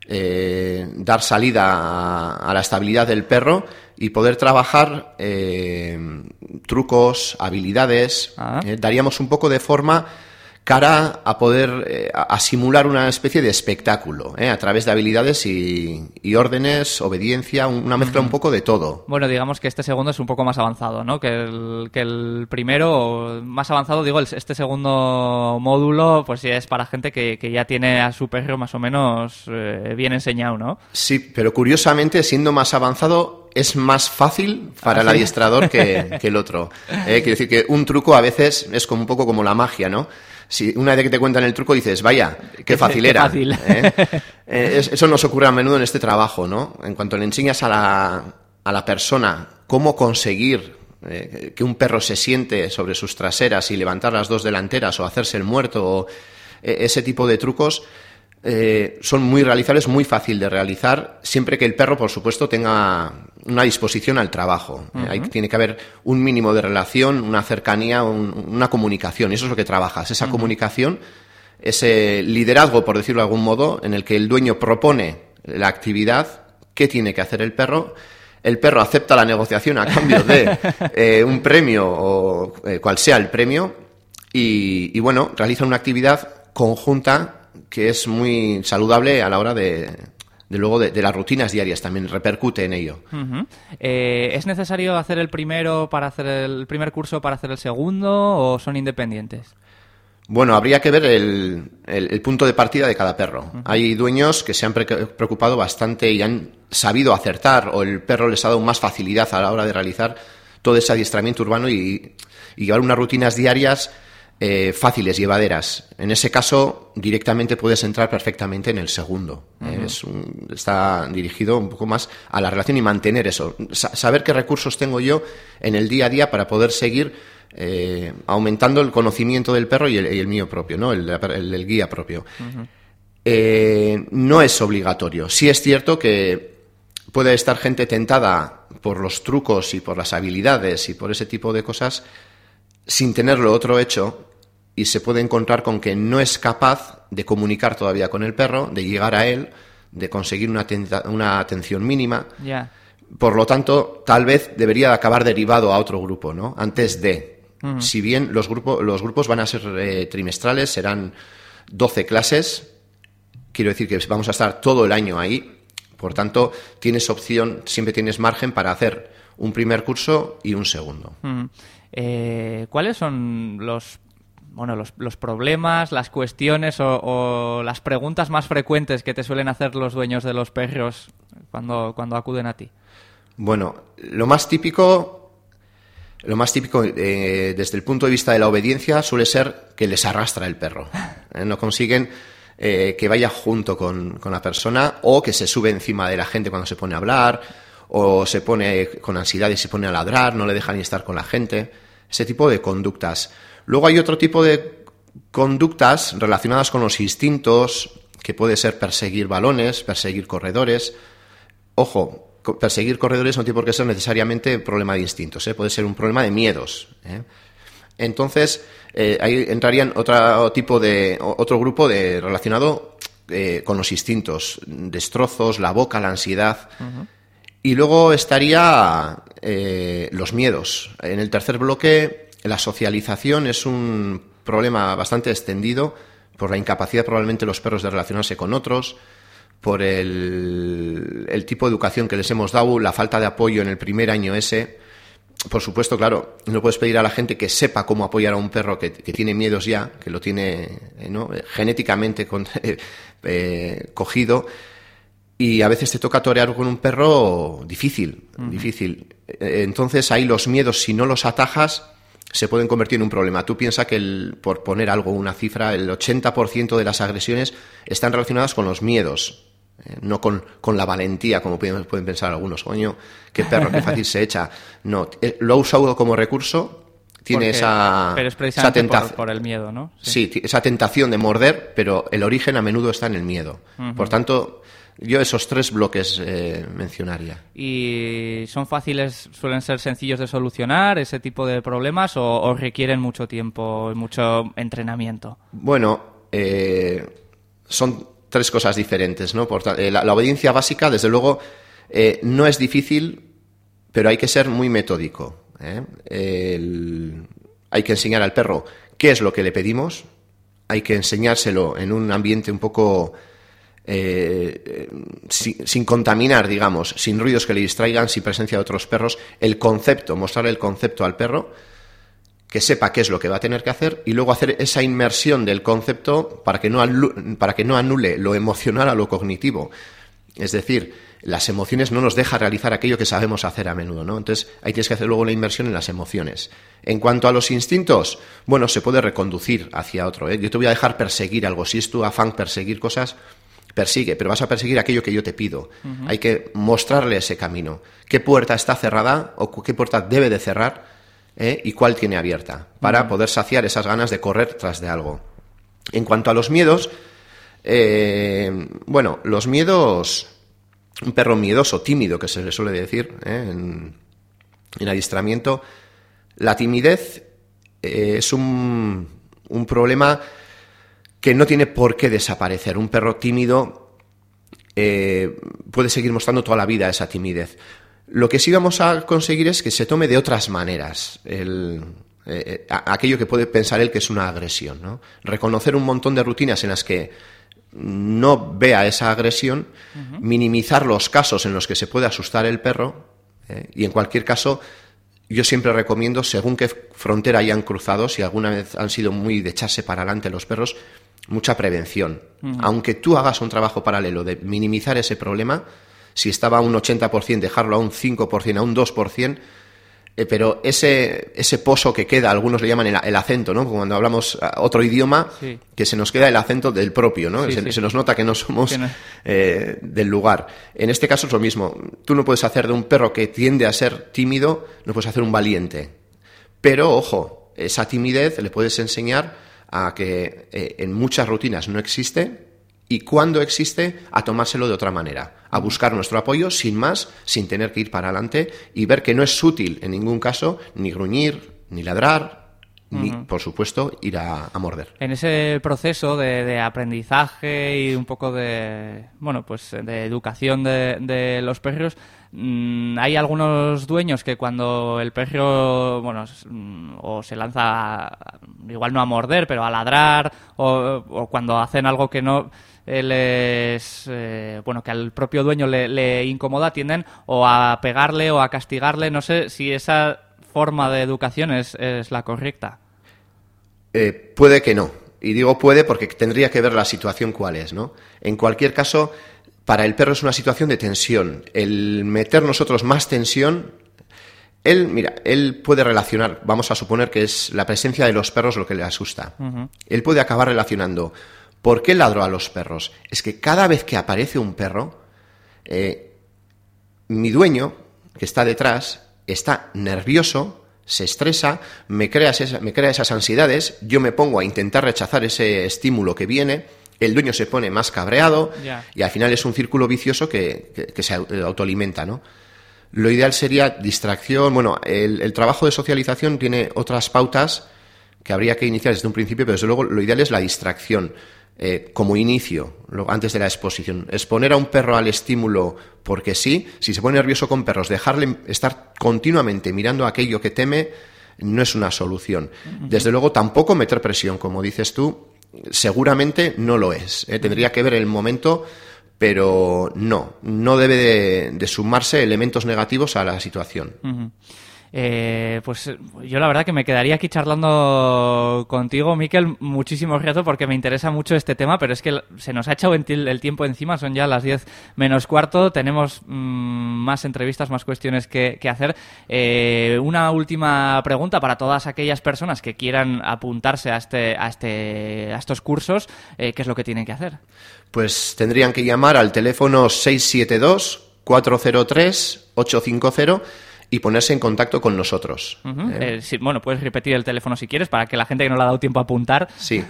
eh, dar salida a, la estabilidad del perro y poder trabajar eh, trucos, habilidades. Ah. Eh, daríamos un poco de forma cara a poder eh, a, simular una especie de espectáculo ¿eh? a través de habilidades y, órdenes, obediencia, una mezcla un poco de todo. Bueno, digamos que este segundo es un poco más avanzado, ¿no? Que el, que el primero, más avanzado, digo, este segundo módulo, pues es para gente que, ya tiene a su perro más o menos eh, bien enseñado, ¿no? Sí, pero curiosamente, siendo más avanzado, es más fácil para el ¿Ah, adiestrador que, que el otro. quiere decir que un truco a veces es como un poco como la magia, ¿no? Si una vez que te cuentan el truco dices, vaya, qué fácil era. ¿eh? Eh, eso nos ocurre a menudo en este trabajo, ¿no? En cuanto le enseñas a la, a la persona cómo conseguir eh, que un perro se siente sobre sus traseras y levantar las dos delanteras o hacerse el muerto o ese tipo de trucos, eh, son muy realizables, muy fácil de realizar, siempre que el perro, por supuesto, tenga una disposición al trabajo. Eh, tiene que haber un mínimo de relación, una cercanía, una comunicación. Y eso es lo que trabajas, esa comunicación, ese liderazgo, por decirlo de algún modo, en el que el dueño propone la actividad, qué tiene que hacer el perro. El perro acepta la negociación a cambio de eh, un premio o cual sea el premio y, y bueno, realiza una actividad conjunta que es muy saludable a la hora de, de luego de, las rutinas diarias también repercute en ello. Eh, ¿Es necesario hacer el primero para hacer el primer curso para hacer el segundo o son independientes? Bueno, habría que ver el, el, punto de partida de cada perro. Hay dueños que se han preocupado bastante y han sabido acertar o el perro les ha dado más facilidad a la hora de realizar todo ese adiestramiento urbano y, y llevar unas rutinas diarias eh, fáciles, llevaderas. En ese caso, directamente puedes entrar perfectamente en el segundo. está dirigido un poco más a la relación y mantener eso. saber qué recursos tengo yo en el día a día para poder seguir eh, aumentando el conocimiento del perro y el, mío propio, ¿no? el, guía propio. Eh, no es obligatorio. Sí es cierto que puede estar gente tentada por los trucos y por las habilidades y por ese tipo de cosas sin tenerlo otro hecho y se puede encontrar con que no es capaz de comunicar todavía con el perro, de llegar a él, de conseguir una, una atención mínima. Por lo tanto, tal vez debería acabar derivado a otro grupo, ¿no? Antes de. Si bien los, grupos los grupos van a ser eh, trimestrales, serán 12 clases, quiero decir que vamos a estar todo el año ahí. Por tanto, tienes opción, siempre tienes margen para hacer un primer curso y un segundo. Eh, ¿Cuáles son los bueno, los, problemas, las cuestiones o, las preguntas más frecuentes que te suelen hacer los dueños de los perros cuando, cuando acuden a ti? Bueno, lo más típico, lo más típico eh, desde el punto de vista de la obediencia suele ser que les arrastra el perro. Eh, no consiguen que vaya junto con, la persona o que se sube encima de la gente cuando se pone a hablar o se pone con ansiedad y se pone a ladrar, no le deja ni estar con la gente. Ese tipo de conductas. Luego hay otro tipo de conductas relacionadas con los instintos, que puede ser perseguir balones, perseguir corredores. Ojo, perseguir corredores no tiene por qué ser necesariamente un problema de instintos, ¿eh? puede ser un problema de miedos. ¿eh? Entonces, eh, ahí entrarían otro tipo de, otro grupo de relacionado con los instintos, destrozos, la boca, la ansiedad. Y luego estaría los miedos. En el tercer bloque la socialización es un problema bastante extendido por la incapacidad probablemente de los perros de relacionarse con otros, por el, tipo de educación que les hemos dado, la falta de apoyo en el primer año ese. Por supuesto, claro, no puedes pedir a la gente que sepa cómo apoyar a un perro que, tiene miedos ya, que lo tiene eh, genéticamente eh, cogido, y a veces te toca torear con un perro difícil, difícil. Eh, entonces ahí los miedos, si no los atajas, se pueden convertir en un problema. Tú piensas que, el, por poner algo, una cifra, el 80% de las agresiones están relacionadas con los miedos. ¿eh? no con, con, la valentía, como pueden, pueden, pensar algunos. Coño, qué perro, qué fácil se echa. No, eh, lo ha usado como recurso. Tiene Porque, esa, pero es precisamente esa tentación. por, por, el miedo, ¿no? Sí. sí. esa tentación de morder, pero el origen a menudo está en el miedo. Uh -huh. Por tanto, yo esos tres bloques eh, mencionaría. ¿Y son fáciles, suelen ser sencillos de solucionar ese tipo de problemas o, o requieren mucho tiempo y mucho entrenamiento? Bueno, eh, son tres cosas diferentes. ¿no? Por, eh, la, la, obediencia básica, desde luego, no es difícil, pero hay que ser muy metódico. El, hay que enseñar al perro qué es lo que le pedimos, hay que enseñárselo en un ambiente un poco eh, sin, sin, contaminar, digamos, sin ruidos que le distraigan, sin presencia de otros perros, el concepto, mostrar el concepto al perro, que sepa qué es lo que va a tener que hacer y luego hacer esa inmersión del concepto para que no, para que no anule lo emocional a lo cognitivo. Es decir, las emociones no nos dejan realizar aquello que sabemos hacer a menudo, ¿no? Entonces, ahí tienes que hacer luego la inmersión en las emociones. En cuanto a los instintos, bueno, se puede reconducir hacia otro, ¿eh? Yo te voy a dejar perseguir algo. Si es tu afán perseguir cosas, persigue, pero vas a perseguir aquello que yo te pido. Uh -huh. Hay que mostrarle ese camino. ¿Qué puerta está cerrada o qué puerta debe de cerrar eh? y cuál tiene abierta? Para uh -huh. poder saciar esas ganas de correr tras de algo. En cuanto a los miedos, eh, bueno, los miedos, un perro miedoso, tímido, que se le suele decir ¿eh? en, en, adiestramiento, la timidez es un, un, problema que no tiene por qué desaparecer. Un perro tímido eh, puede seguir mostrando toda la vida esa timidez. Lo que sí vamos a conseguir es que se tome de otras maneras el, eh, aquello que puede pensar él que es una agresión. ¿no? Reconocer un montón de rutinas en las que no vea esa agresión, uh -huh. minimizar los casos en los que se puede asustar el perro eh, y en cualquier caso yo siempre recomiendo, según qué frontera hayan cruzado, si alguna vez han sido muy de echarse para adelante los perros, mucha prevención. Uh -huh. Aunque tú hagas un trabajo paralelo de minimizar ese problema, si estaba a un 80%, dejarlo a un 5%, a un 2%, eh, pero ese, ese pozo que queda, algunos le llaman el, el acento, ¿no? Cuando hablamos otro idioma, sí. que se nos queda el acento del propio, ¿no? Sí, se, sí. se, nos nota que no somos que no. Eh, del lugar. En este caso es lo mismo. Tú no puedes hacer de un perro que tiende a ser tímido, no puedes hacer un valiente. Pero, ojo, esa timidez le puedes enseñar a que eh, en muchas rutinas no existe y cuando existe a tomárselo de otra manera, a buscar nuestro apoyo sin más, sin tener que ir para adelante y ver que no es útil en ningún caso ni gruñir, ni ladrar, ni, uh -huh. por supuesto, ir a, a, morder. En ese proceso de, de, aprendizaje y un poco de, bueno, pues de educación de, de los perros, mmm, hay algunos dueños que cuando el perro, bueno, o se lanza, a, igual no a morder, pero a ladrar, o, o cuando hacen algo que no les eh, bueno que al propio dueño le, le, incomoda tienden o a pegarle o a castigarle no sé si esa forma de educación es, es la correcta eh, puede que no y digo puede porque tendría que ver la situación cuál es no en cualquier caso para el perro es una situación de tensión el meter nosotros más tensión él, mira, él puede relacionar, vamos a suponer que es la presencia de los perros lo que le asusta. Uh -huh. Él puede acabar relacionando ¿Por qué ladro a los perros? Es que cada vez que aparece un perro, eh, mi dueño, que está detrás, está nervioso, se estresa, me crea, esas, me crea esas ansiedades, yo me pongo a intentar rechazar ese estímulo que viene, el dueño se pone más cabreado yeah. y al final es un círculo vicioso que, que, que se autoalimenta, ¿no? Lo ideal sería distracción, bueno, el, el trabajo de socialización tiene otras pautas que habría que iniciar desde un principio, pero desde luego lo ideal es la distracción eh, como inicio, antes de la exposición. Exponer a un perro al estímulo porque sí, si se pone nervioso con perros, dejarle estar continuamente mirando aquello que teme no es una solución. Desde luego tampoco meter presión, como dices tú, seguramente no lo es. ¿eh? Tendría que ver el momento, pero no, no debe de, de, sumarse elementos negativos a la situación. Uh -huh. Eh, pues yo la verdad que me quedaría aquí charlando contigo, Miquel, muchísimo rato porque me interesa mucho este tema, pero es que se nos ha echado el tiempo encima, son ya las 10 menos cuarto, tenemos mm, más entrevistas, más cuestiones que, hacer. Eh, una última pregunta para todas aquellas personas que quieran apuntarse a, este, a, este, a estos cursos, eh, ¿qué es lo que tienen que hacer? Pues tendrían que llamar al teléfono 672 403 850 y ponerse en contacto con nosotros. ¿eh? Eh, bueno, puedes repetir el teléfono si quieres para que la gente que no le ha dado tiempo a apuntar. Sí,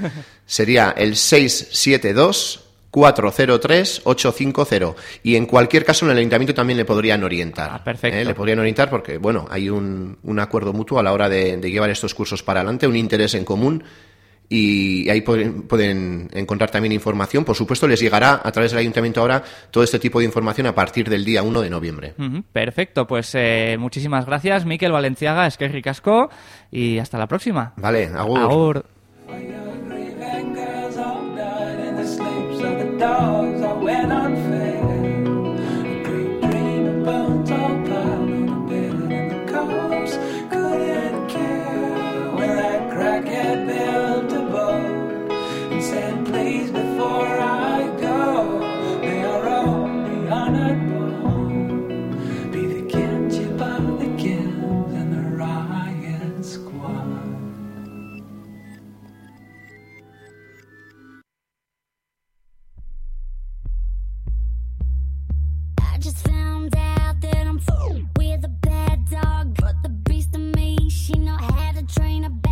sería el 672 403 850 y en cualquier caso en el ayuntamiento también le podrían orientar. Ah, perfecto. ¿eh? Le podrían orientar porque, bueno, hay un, un acuerdo mutuo a la hora de, de llevar estos cursos para adelante, un interés en común y ahí pueden, encontrar también información. Por supuesto, les llegará a través del ayuntamiento ahora todo este tipo de información a partir del día 1 de noviembre. perfecto, pues eh, muchísimas gracias, Miquel Valenciaga, es que ricasco y hasta la próxima. Vale, agur. train, a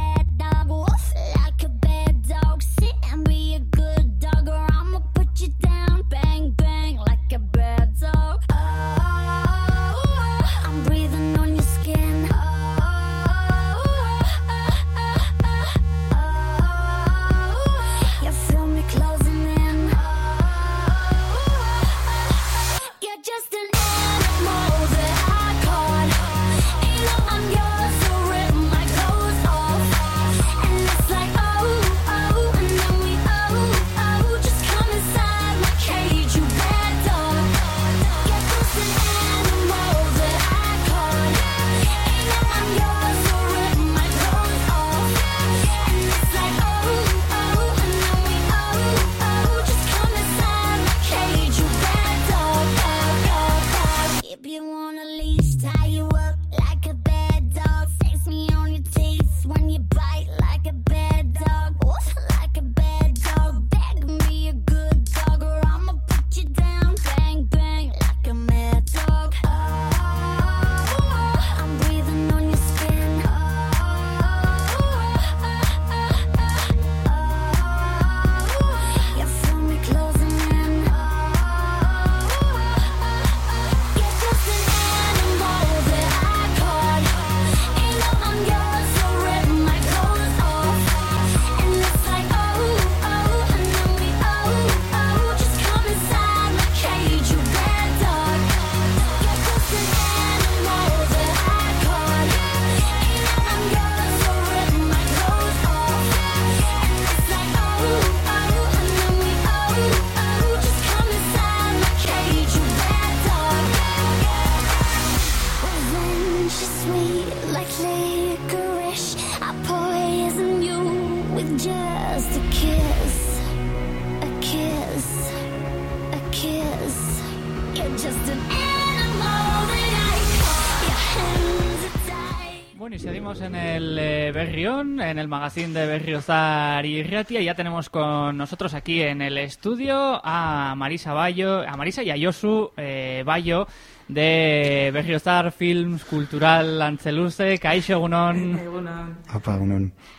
en el magazine de Berriozar y Riatia. Ya tenemos con nosotros aquí en el estudio a Marisa Bayo, a Marisa y a Yosu eh, Bayo de Berriozar Films Cultural Anceluce, Kaisho Gunon.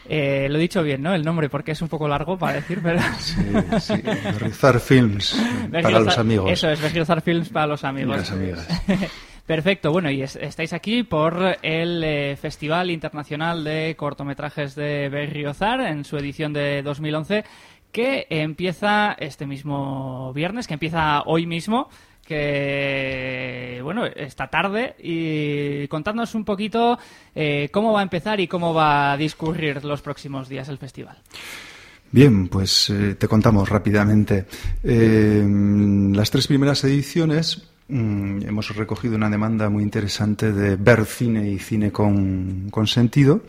Eh, lo he dicho bien, ¿no? El nombre, porque es un poco largo para decir, pero... Sí, sí. Berriozar Films, para los amigos. Eso es, Berriozar Films para los amigos. las amigas. Perfecto, bueno, y estáis aquí por el eh, Festival Internacional de Cortometrajes de Berriozar en su edición de 2011 que empieza este mismo viernes, que empieza hoy mismo, que, bueno, esta tarde, y contadnos un poquito eh, cómo va a empezar y cómo va a discurrir los próximos días el festival. Bien, pues eh, te contamos rápidamente. las tres primeras ediciones mm, hemos recogido una demanda muy interesante de ver cine y cine con, sentido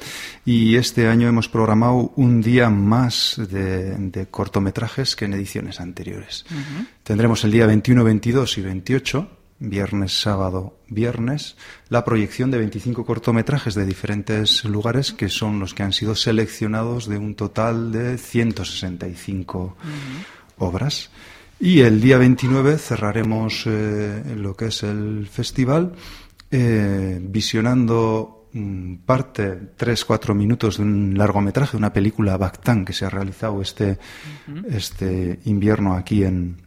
y este año hemos programado un día más de, cortometrajes que en ediciones anteriores. Tendremos el día 21, 22 y 28 viernes, sábado, viernes, la proyección de 25 cortometrajes de diferentes lugares que son los que han sido seleccionados de un total de 165 obras. Y el día 29 cerraremos eh, lo que es el festival eh, visionando mm, parte, tres, cuatro minutos de un largometraje, una película Bactán que se ha realizado este, este invierno aquí en,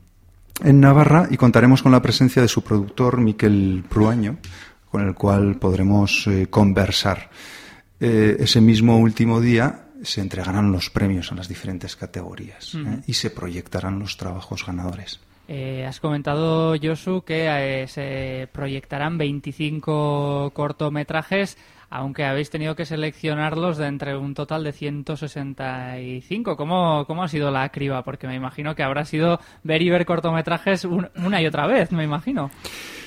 en Navarra y contaremos con la presencia de su productor Miquel Pruaño, con el cual podremos eh, conversar. Eh, ese mismo último día se entregarán los premios en las diferentes categorías ¿eh? y se proyectarán los trabajos ganadores. has comentado, Josu, que se proyectarán 25 cortometrajes aunque habéis tenido que seleccionarlos de entre un total de 165. ¿Cómo, cómo ha sido la criba? Porque me imagino que habrá sido ver y ver cortometrajes una y otra vez, me imagino.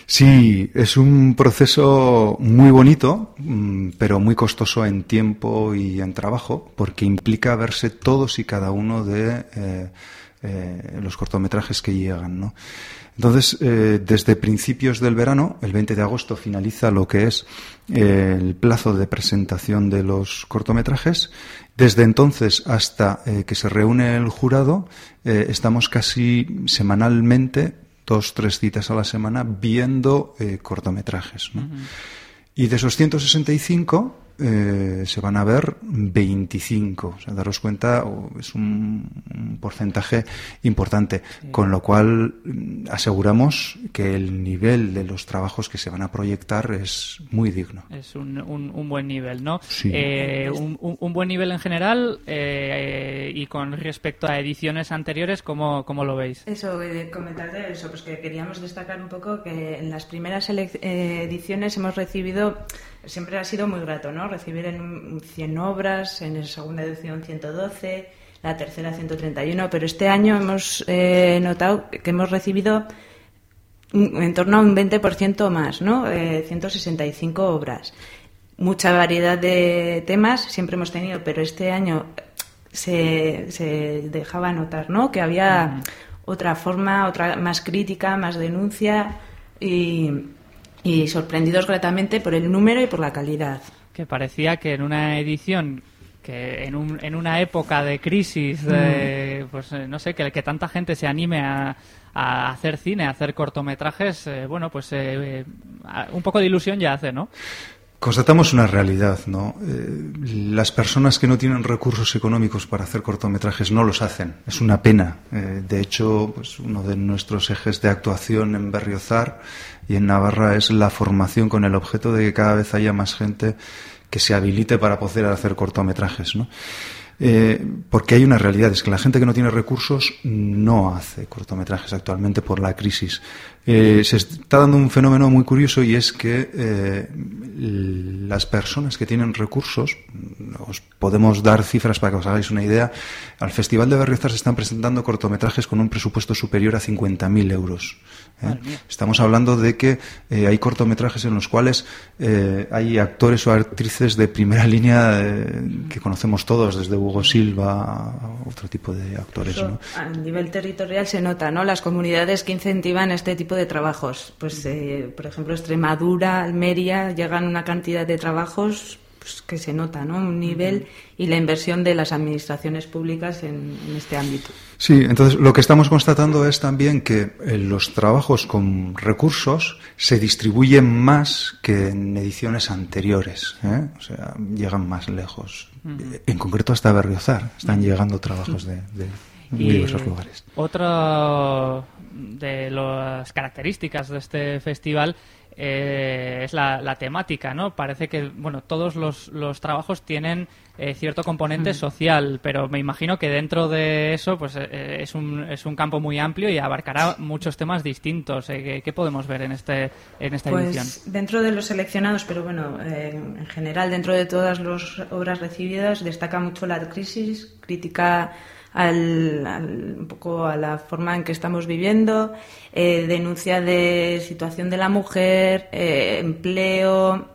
Sí, es un proceso muy bonito, mm, pero muy costoso en tiempo y en trabajo, porque implica verse todos y cada uno de eh, eh, los cortometrajes que llegan, ¿no? Entonces, eh, desde principios del verano, el 20 de agosto, finaliza lo que es el plazo de presentación de los cortometrajes. Desde entonces hasta que se reúne el jurado, estamos casi semanalmente, dos, tres citas a la semana, viendo cortometrajes. Y de esos 165, eh, se van a ver 25. O sea, daros cuenta, es un, porcentaje importante. Con lo cual, mm, aseguramos que el nivel de los trabajos que se van a proyectar es muy digno. Es un, un, buen nivel, ¿no? Eh, un, buen nivel en general eh, y con respecto a ediciones anteriores, ¿cómo, cómo lo veis? Eso, comentar de eso, pues que queríamos destacar un poco que en las primeras ediciones hemos recibido siempre ha sido muy grato, ¿no? Recibir en 100 obras, en la segunda edición 112, la tercera 131, pero este año hemos eh, notado que hemos recibido en torno a un 20% más, ¿no? 165 eh, obras. Mucha variedad de temas siempre hemos tenido, pero este año se, se dejaba notar, ¿no? Que había otra forma, otra más crítica, más denuncia y y sorprendidos gratamente por el número y por la calidad. Que parecía que en una edición que en, un, en una época de crisis, de, mm. pues eh, no sé, que, que tanta gente se anime a, a hacer cine, a hacer cortometrajes, eh, bueno, pues eh, un poco de ilusión ya hace, ¿no? Constatamos una realidad, ¿no? Eh, las personas que no tienen recursos económicos para hacer cortometrajes no los hacen. Es una pena. Eh, de hecho, pues uno de nuestros ejes de actuación en Berriozar y en Navarra es la formación con el objeto de que cada vez haya más gente que se habilite para poder hacer cortometrajes, ¿no? Eh, porque hay una realidad, es que la gente que no tiene recursos no hace cortometrajes actualmente por la crisis. Eh, se está dando un fenómeno muy curioso y es que eh, las personas que tienen recursos, os podemos dar cifras para que os hagáis una idea, al Festival de Berriozar se están presentando cortometrajes con un presupuesto superior a 50.000 euros. Estamos hablando de que hay cortometrajes en los cuales hay actores o actrices de primera línea que conocemos todos, desde Hugo Silva, otro tipo de actores. A nivel territorial se nota, ¿no? Las comunidades que incentivan este tipo de trabajos. Pues, eh, por ejemplo, Extremadura, Almería, llegan una cantidad de trabajos pues, que se nota, ¿no? Un nivel y la inversión de las administraciones públicas en, este ámbito. Sí, entonces lo que estamos constatando es también que eh, los trabajos con recursos se distribuyen más que en ediciones anteriores, ¿eh? o sea, llegan más lejos. En concreto hasta Berriozar están llegando trabajos de, diversos lugares. Otra de las características de este festival eh, es la, temática, ¿no? Parece que, bueno, todos los, los trabajos tienen eh, cierto componente mm. social, pero me imagino que dentro de eso, pues eh, es, un, es un campo muy amplio y abarcará muchos temas distintos. ¿qué, podemos ver en este en esta pues, edición? Dentro de los seleccionados, pero bueno, en general, dentro de todas las obras recibidas, destaca mucho la crisis, crítica al, un poco a la forma en que estamos viviendo, eh, denuncia de situación de la mujer, eh, empleo,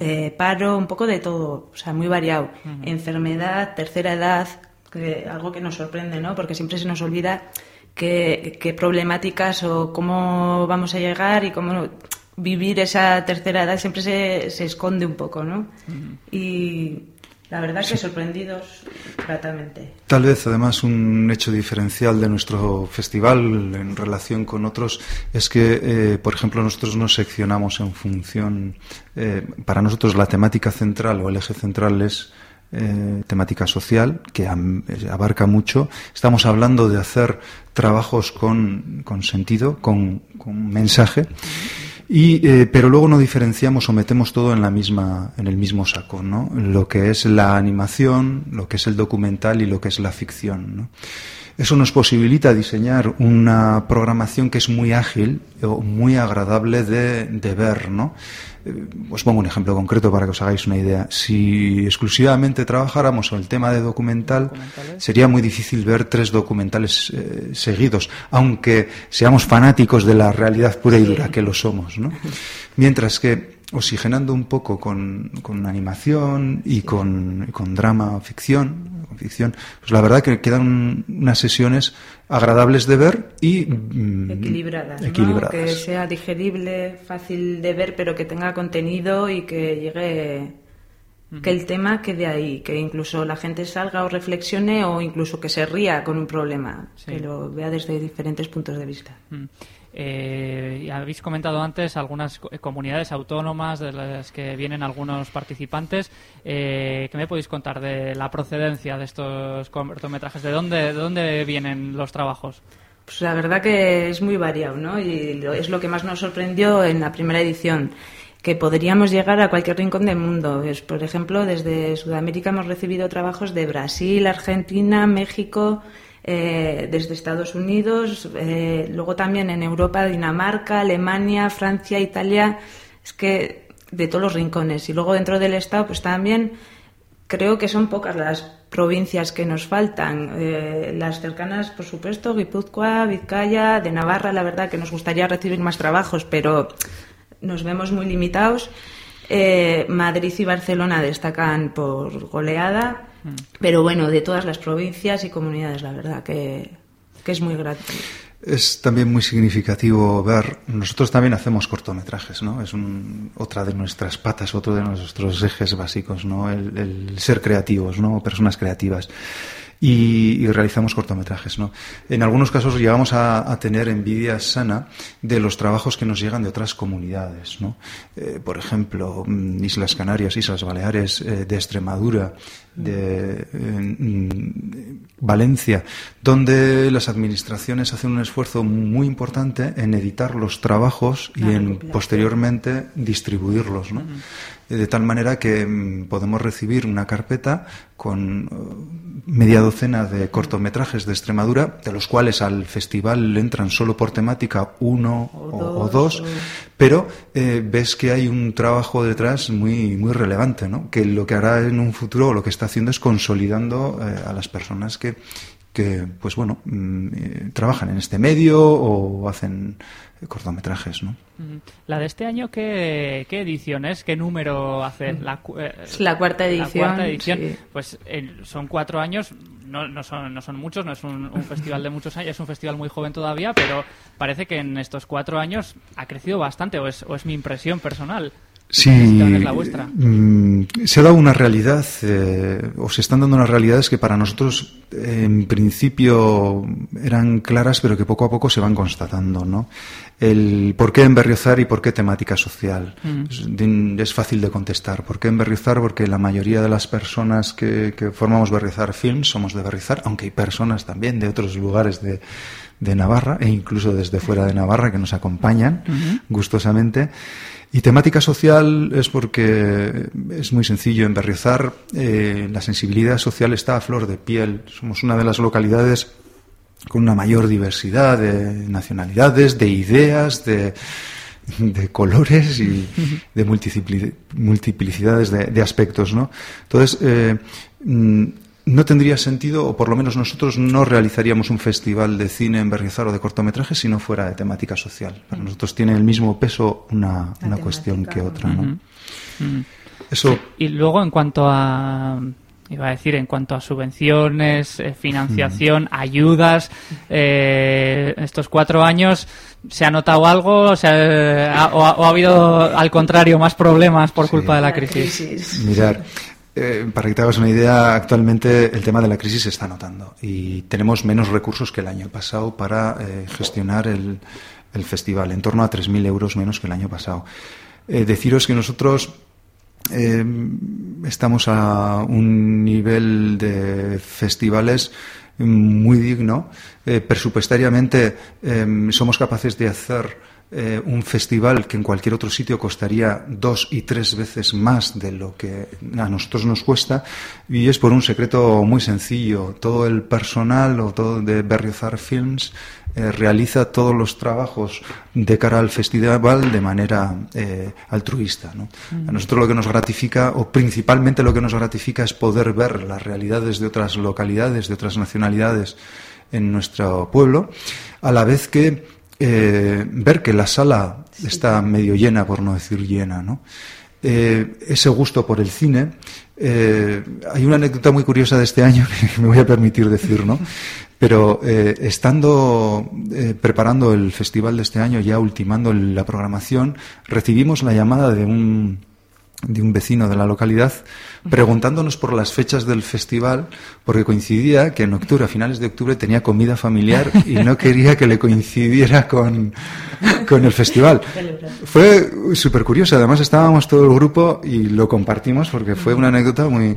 eh, paro, un poco de todo, o sea, muy variado. Enfermedad, tercera edad, que, algo que nos sorprende, ¿no? Porque siempre se nos olvida qué, qué problemáticas o cómo vamos a llegar y cómo vivir esa tercera edad siempre se, se esconde un poco, ¿no? Y la verdad que sorprendidos gratamente. Tal vez, además, un hecho diferencial de nuestro festival en relación con otros es que, eh, por ejemplo, nosotros nos seccionamos en función. Eh, para nosotros, la temática central o el eje central es eh, temática social que abarca mucho. Estamos hablando de hacer trabajos con, con sentido, con, con mensaje. Y, eh, pero luego no diferenciamos o metemos todo en la misma, en el mismo saco, ¿no? Lo que es la animación, lo que es el documental y lo que es la ficción, ¿no? Eso nos posibilita diseñar una programación que es muy ágil o muy agradable de, de ver, ¿no? Eh, os pongo un ejemplo concreto para que os hagáis una idea. Si exclusivamente trabajáramos el tema de documental, sería muy difícil ver tres documentales eh, seguidos, aunque seamos fanáticos de la realidad pura y dura, que lo somos, ¿no? Mientras que oxigenando un poco con, con animación y con, con drama ficción, con ficción, pues la verdad que quedan unas sesiones agradables de ver y mm, equilibradas, equilibradas. ¿no? que sea digerible, fácil de ver, pero que tenga contenido y que llegue que el tema quede ahí, que incluso la gente salga o reflexione o incluso que se ría con un problema, Sí. que lo vea desde diferentes puntos de vista. Mm. Eh, habéis comentado antes algunas eh, comunidades autónomas de las que vienen algunos participantes. Eh, ¿Qué me podéis contar de la procedencia de estos cortometrajes? ¿De dónde, de dónde vienen los trabajos? Pues la verdad que es muy variado, ¿no? Y es lo que más nos sorprendió en la primera edición, que podríamos llegar a cualquier rincón del mundo. Por ejemplo, desde Sudamérica hemos recibido trabajos de Brasil, Argentina, México, eh, desde Estados Unidos, eh, luego también en Europa, Dinamarca, Alemania, Francia, Italia. Es que de todos los rincones. Y luego dentro del Estado, pues también Creo que son pocas las provincias que nos faltan. Eh, las cercanas, por supuesto, Guipúzcoa, Vizcaya, de Navarra, la verdad que nos gustaría recibir más trabajos, pero nos vemos muy limitados. Madrid y Barcelona destacan por goleada, pero bueno, de todas las provincias y comunidades, la verdad que, que es muy grato. Es también muy significativo ver, nosotros también hacemos cortometrajes, ¿no? Es un- otra de nuestras patas, otro de nuestros ejes básicos, ¿no? El, el ser creativos, ¿no? Personas creativas. Y, y realizamos cortometrajes, ¿no? En algunos casos llegamos a, a tener envidia sana de los trabajos que nos llegan de otras comunidades, ¿no? Eh, por ejemplo, mm, Islas Canarias, Islas Baleares, eh, de Extremadura, de eh, mm, Valencia, donde las administraciones hacen un esfuerzo muy importante en editar los trabajos y en posteriormente distribuirlos, ¿no? De tal manera que mm, podemos recibir una carpeta con eh, media docena de cortometrajes de Extremadura, de los cuales al festival entran solo por temática uno O o, o dos, dos, o- pero eh, ves que hay un trabajo detrás muy, muy relevante, ¿no? que lo que hará en un futuro, o lo que está haciendo es consolidando eh, a las personas que, que pues bueno, mm, eh, trabajan en este medio o hacen cortometrajes. ¿no? La de este año, ¿qué, qué edición es? ¿Qué número hace? La, eh, la cuarta edición. La cuarta edición. sí. Pues eh, son cuatro años, no, no, son, no son muchos, no es un, un festival de muchos años, es un festival muy joven todavía, pero parece que en estos cuatro años ha crecido bastante, o es, o es mi impresión personal. Sí, ¿Qué es la vuestra? mm, se ha dado una realidad, eh, o se están dando unas realidades que para nosotros en principio eran claras, pero que poco a poco se van constatando, ¿no? El por qué en Berriozar y por qué temática social. Es, de- es fácil de contestar. ¿Por qué en Berriozar? Porque la mayoría de las personas que, que formamos Berriozar Films somos de Berriozar, aunque hay personas también de otros lugares de, de Navarra e incluso desde fuera de Navarra que nos acompañan gustosamente. Y temática social es porque es muy sencillo. En Berriozar eh, la sensibilidad social está a flor de piel. Somos una de las localidades con una mayor diversidad de nacionalidades, de ideas, de, de colores y de multipli- multiplicidades de, de aspectos, ¿no? Entonces, eh, mm, no tendría sentido, o por lo menos nosotros no realizaríamos un festival de cine en Berriozar o de cortometrajes si no fuera de temática social. Para nosotros tiene el mismo peso una, una cuestión que otra. ¿no? Eso... y luego, en cuanto a iba a decir, en cuanto a subvenciones, eh, financiación, ayudas, eh, estos cuatro años, ¿se ha notado algo o, ha, habido, al contrario, más problemas por culpa de la crisis? Mirar, eh, para que te hagas una idea, actualmente el tema de la crisis se está notando y tenemos menos recursos que el año pasado para gestionar el, el, festival, en torno a 3.000 euros menos que el año pasado. deciros que nosotros eh, estamos a un nivel de festivales muy digno. Eh, presupuestariamente eh, somos capaces de hacer eh, un festival que en cualquier otro sitio costaría dos y tres veces más de lo que a nosotros nos cuesta y es por un secreto muy sencillo. Todo el personal o todo de Berriozar Films eh, realiza todos los trabajos de cara al festival de manera eh, altruista. A nosotros lo que nos gratifica, o principalmente lo que nos gratifica, es poder ver las realidades de otras localidades, de otras nacionalidades en nuestro pueblo, a la vez que eh, ver que la sala está medio llena, por no decir llena, ¿no? Eh, ese gusto por el cine. Eh, hay una anécdota muy curiosa de este año que me voy a permitir decir, ¿no? Pero estando preparando el festival de este año, ya ultimando la programación, recibimos la llamada de un de un vecino de la localidad preguntándonos por las fechas del festival porque coincidía que en octubre, a finales de octubre, tenía comida familiar y no quería que le coincidiera con, con el festival. Fue súper curioso, además estábamos todo el grupo y lo compartimos porque fue una anécdota muy...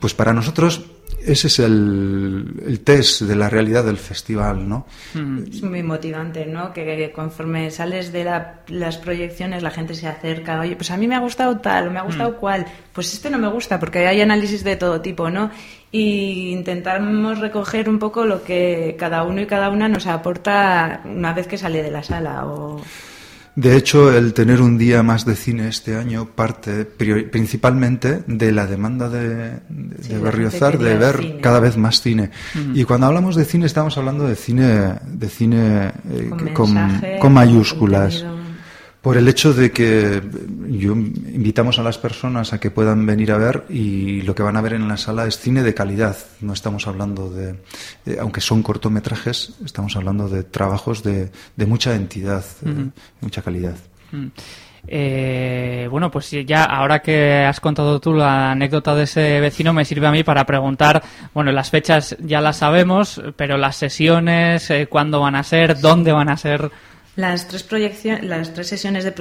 Pues para nosotros ese es el, test de la realidad del festival, ¿no? Mm. Es muy motivante, ¿no? Que, conforme sales de las proyecciones la gente se acerca, oye, pues a mí me ha gustado tal, o me ha gustado mm. cual, pues este no me gusta, porque hay análisis de todo tipo, ¿no? Y intentamos recoger un poco lo que cada uno y cada una nos aporta una vez que sale de la sala o... De hecho, el tener un día más de cine este año parte principalmente de la demanda de, de, Berriozar de ver cada vez más cine. Y cuando hablamos de cine estamos hablando de cine de cine eh, con, mayúsculas por el hecho de que yo invitamos a las personas a que puedan venir a ver y lo que van a ver en la sala es cine de calidad. No estamos hablando de, aunque son cortometrajes, estamos hablando de trabajos de, de mucha entidad, eh, mucha calidad. Eh, bueno, pues ya ahora que has contado tú la anécdota de ese vecino, me sirve a mí para preguntar, bueno, las fechas ya las sabemos, pero las sesiones, eh, cuándo van a ser, dónde van a ser. Las tres, las tres sesiones de,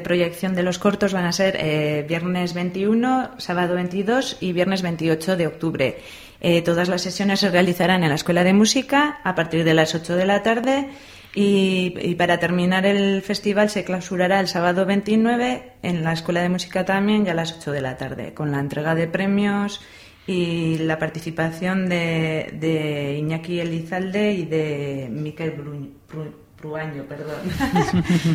proyección de los cortos van a ser eh, viernes 21, sábado 22 y viernes 28 de octubre. Eh, todas las sesiones se realizarán en la Escuela de Música a partir de las 8 de la tarde y, para terminar el festival se clausurará el sábado 29 en la Escuela de Música también ya a las 8 de la tarde con la entrega de premios y la participación de, de Iñaki Elizalde y de Miquel Bruñ año, perdón,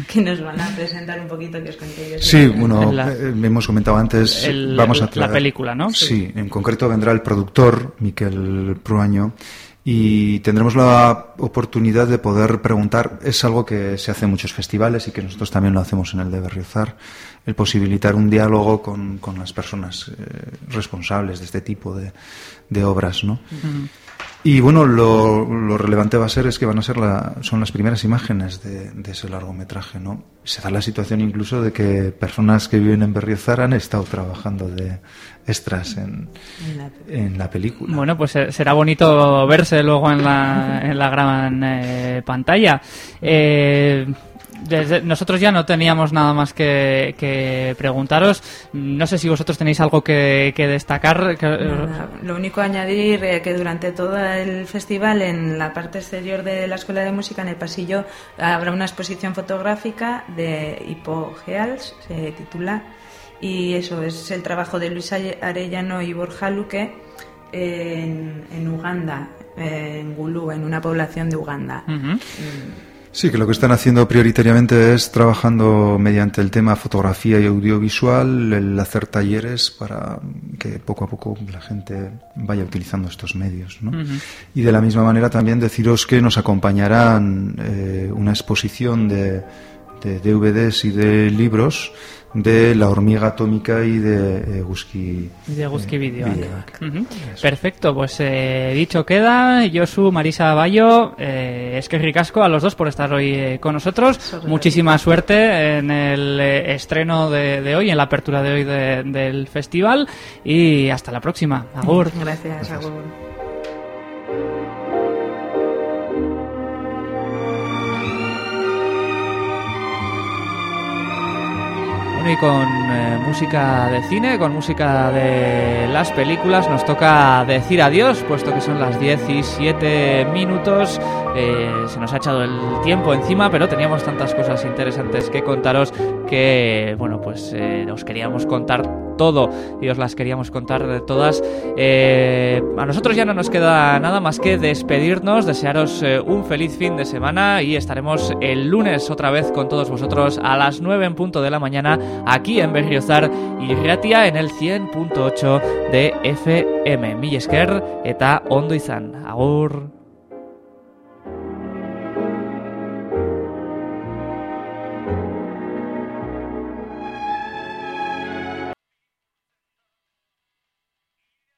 que nos van a presentar un poquito que os conté Sí, bueno, eh, hemos comentado antes, vamos a La película, ¿no? Sí, en concreto vendrá el productor, Miquel Pruaño, y tendremos la oportunidad de poder preguntar, es algo que se hace en muchos festivales y que nosotros también lo hacemos en el de Berriozar, el posibilitar un diálogo con, con las personas eh, responsables de este tipo de, de obras, ¿no? Y bueno, lo, relevante va a ser es que van a ser la, son las primeras imágenes de, ese largometraje, ¿no? Se da la situación incluso de que personas que viven en Berriozar han estado trabajando de extras en, en la película. Bueno, pues eh, será bonito verse luego en la, en la gran eh, pantalla. Eh, nosotros ya no teníamos nada más que, preguntaros. No sé si vosotros tenéis algo que, destacar. lo único añadir eh, que durante todo el festival, en la parte exterior de la Escuela de Música, en el pasillo, habrá una exposición fotográfica de Hipogeals, se titula. Y eso es el trabajo de Luis Arellano y Borja Luque en, Uganda, en Gulu, en una población de Uganda. Sí, que lo que están haciendo prioritariamente es trabajando mediante el tema fotografía y audiovisual, el hacer talleres para que poco a poco la gente vaya utilizando estos medios. ¿no? Y de la misma manera también deciros que nos acompañarán eh, una exposición de, de DVDs y de libros de La hormiga atómica y de eh, Gusky, de eh, Video. Perfecto, pues eh, dicho queda, Josu, Marisa Bayo, eh, es que ricasco a los dos por estar hoy eh, con nosotros. Muchísima suerte en el eh, estreno de, de, hoy, en la apertura de hoy de, del festival y hasta la próxima. Agur. Gracias, Agur. Bueno, y con eh, música de cine, con música de las películas, nos toca decir adiós, puesto que son las 17 minutos. Eh, se nos ha echado el tiempo encima, pero teníamos tantas cosas interesantes que contaros que, bueno, pues eh, os queríamos contar todo y os las queríamos contar de todas. Eh, a nosotros ya no nos queda nada más que despedirnos, desearos eh, un feliz fin de semana y estaremos el lunes otra vez con todos vosotros a las 9 en punto de la mañana aquí en Berriozar y Ratia en el 100.8 de FM. Millesker eta ondo izan. Agur.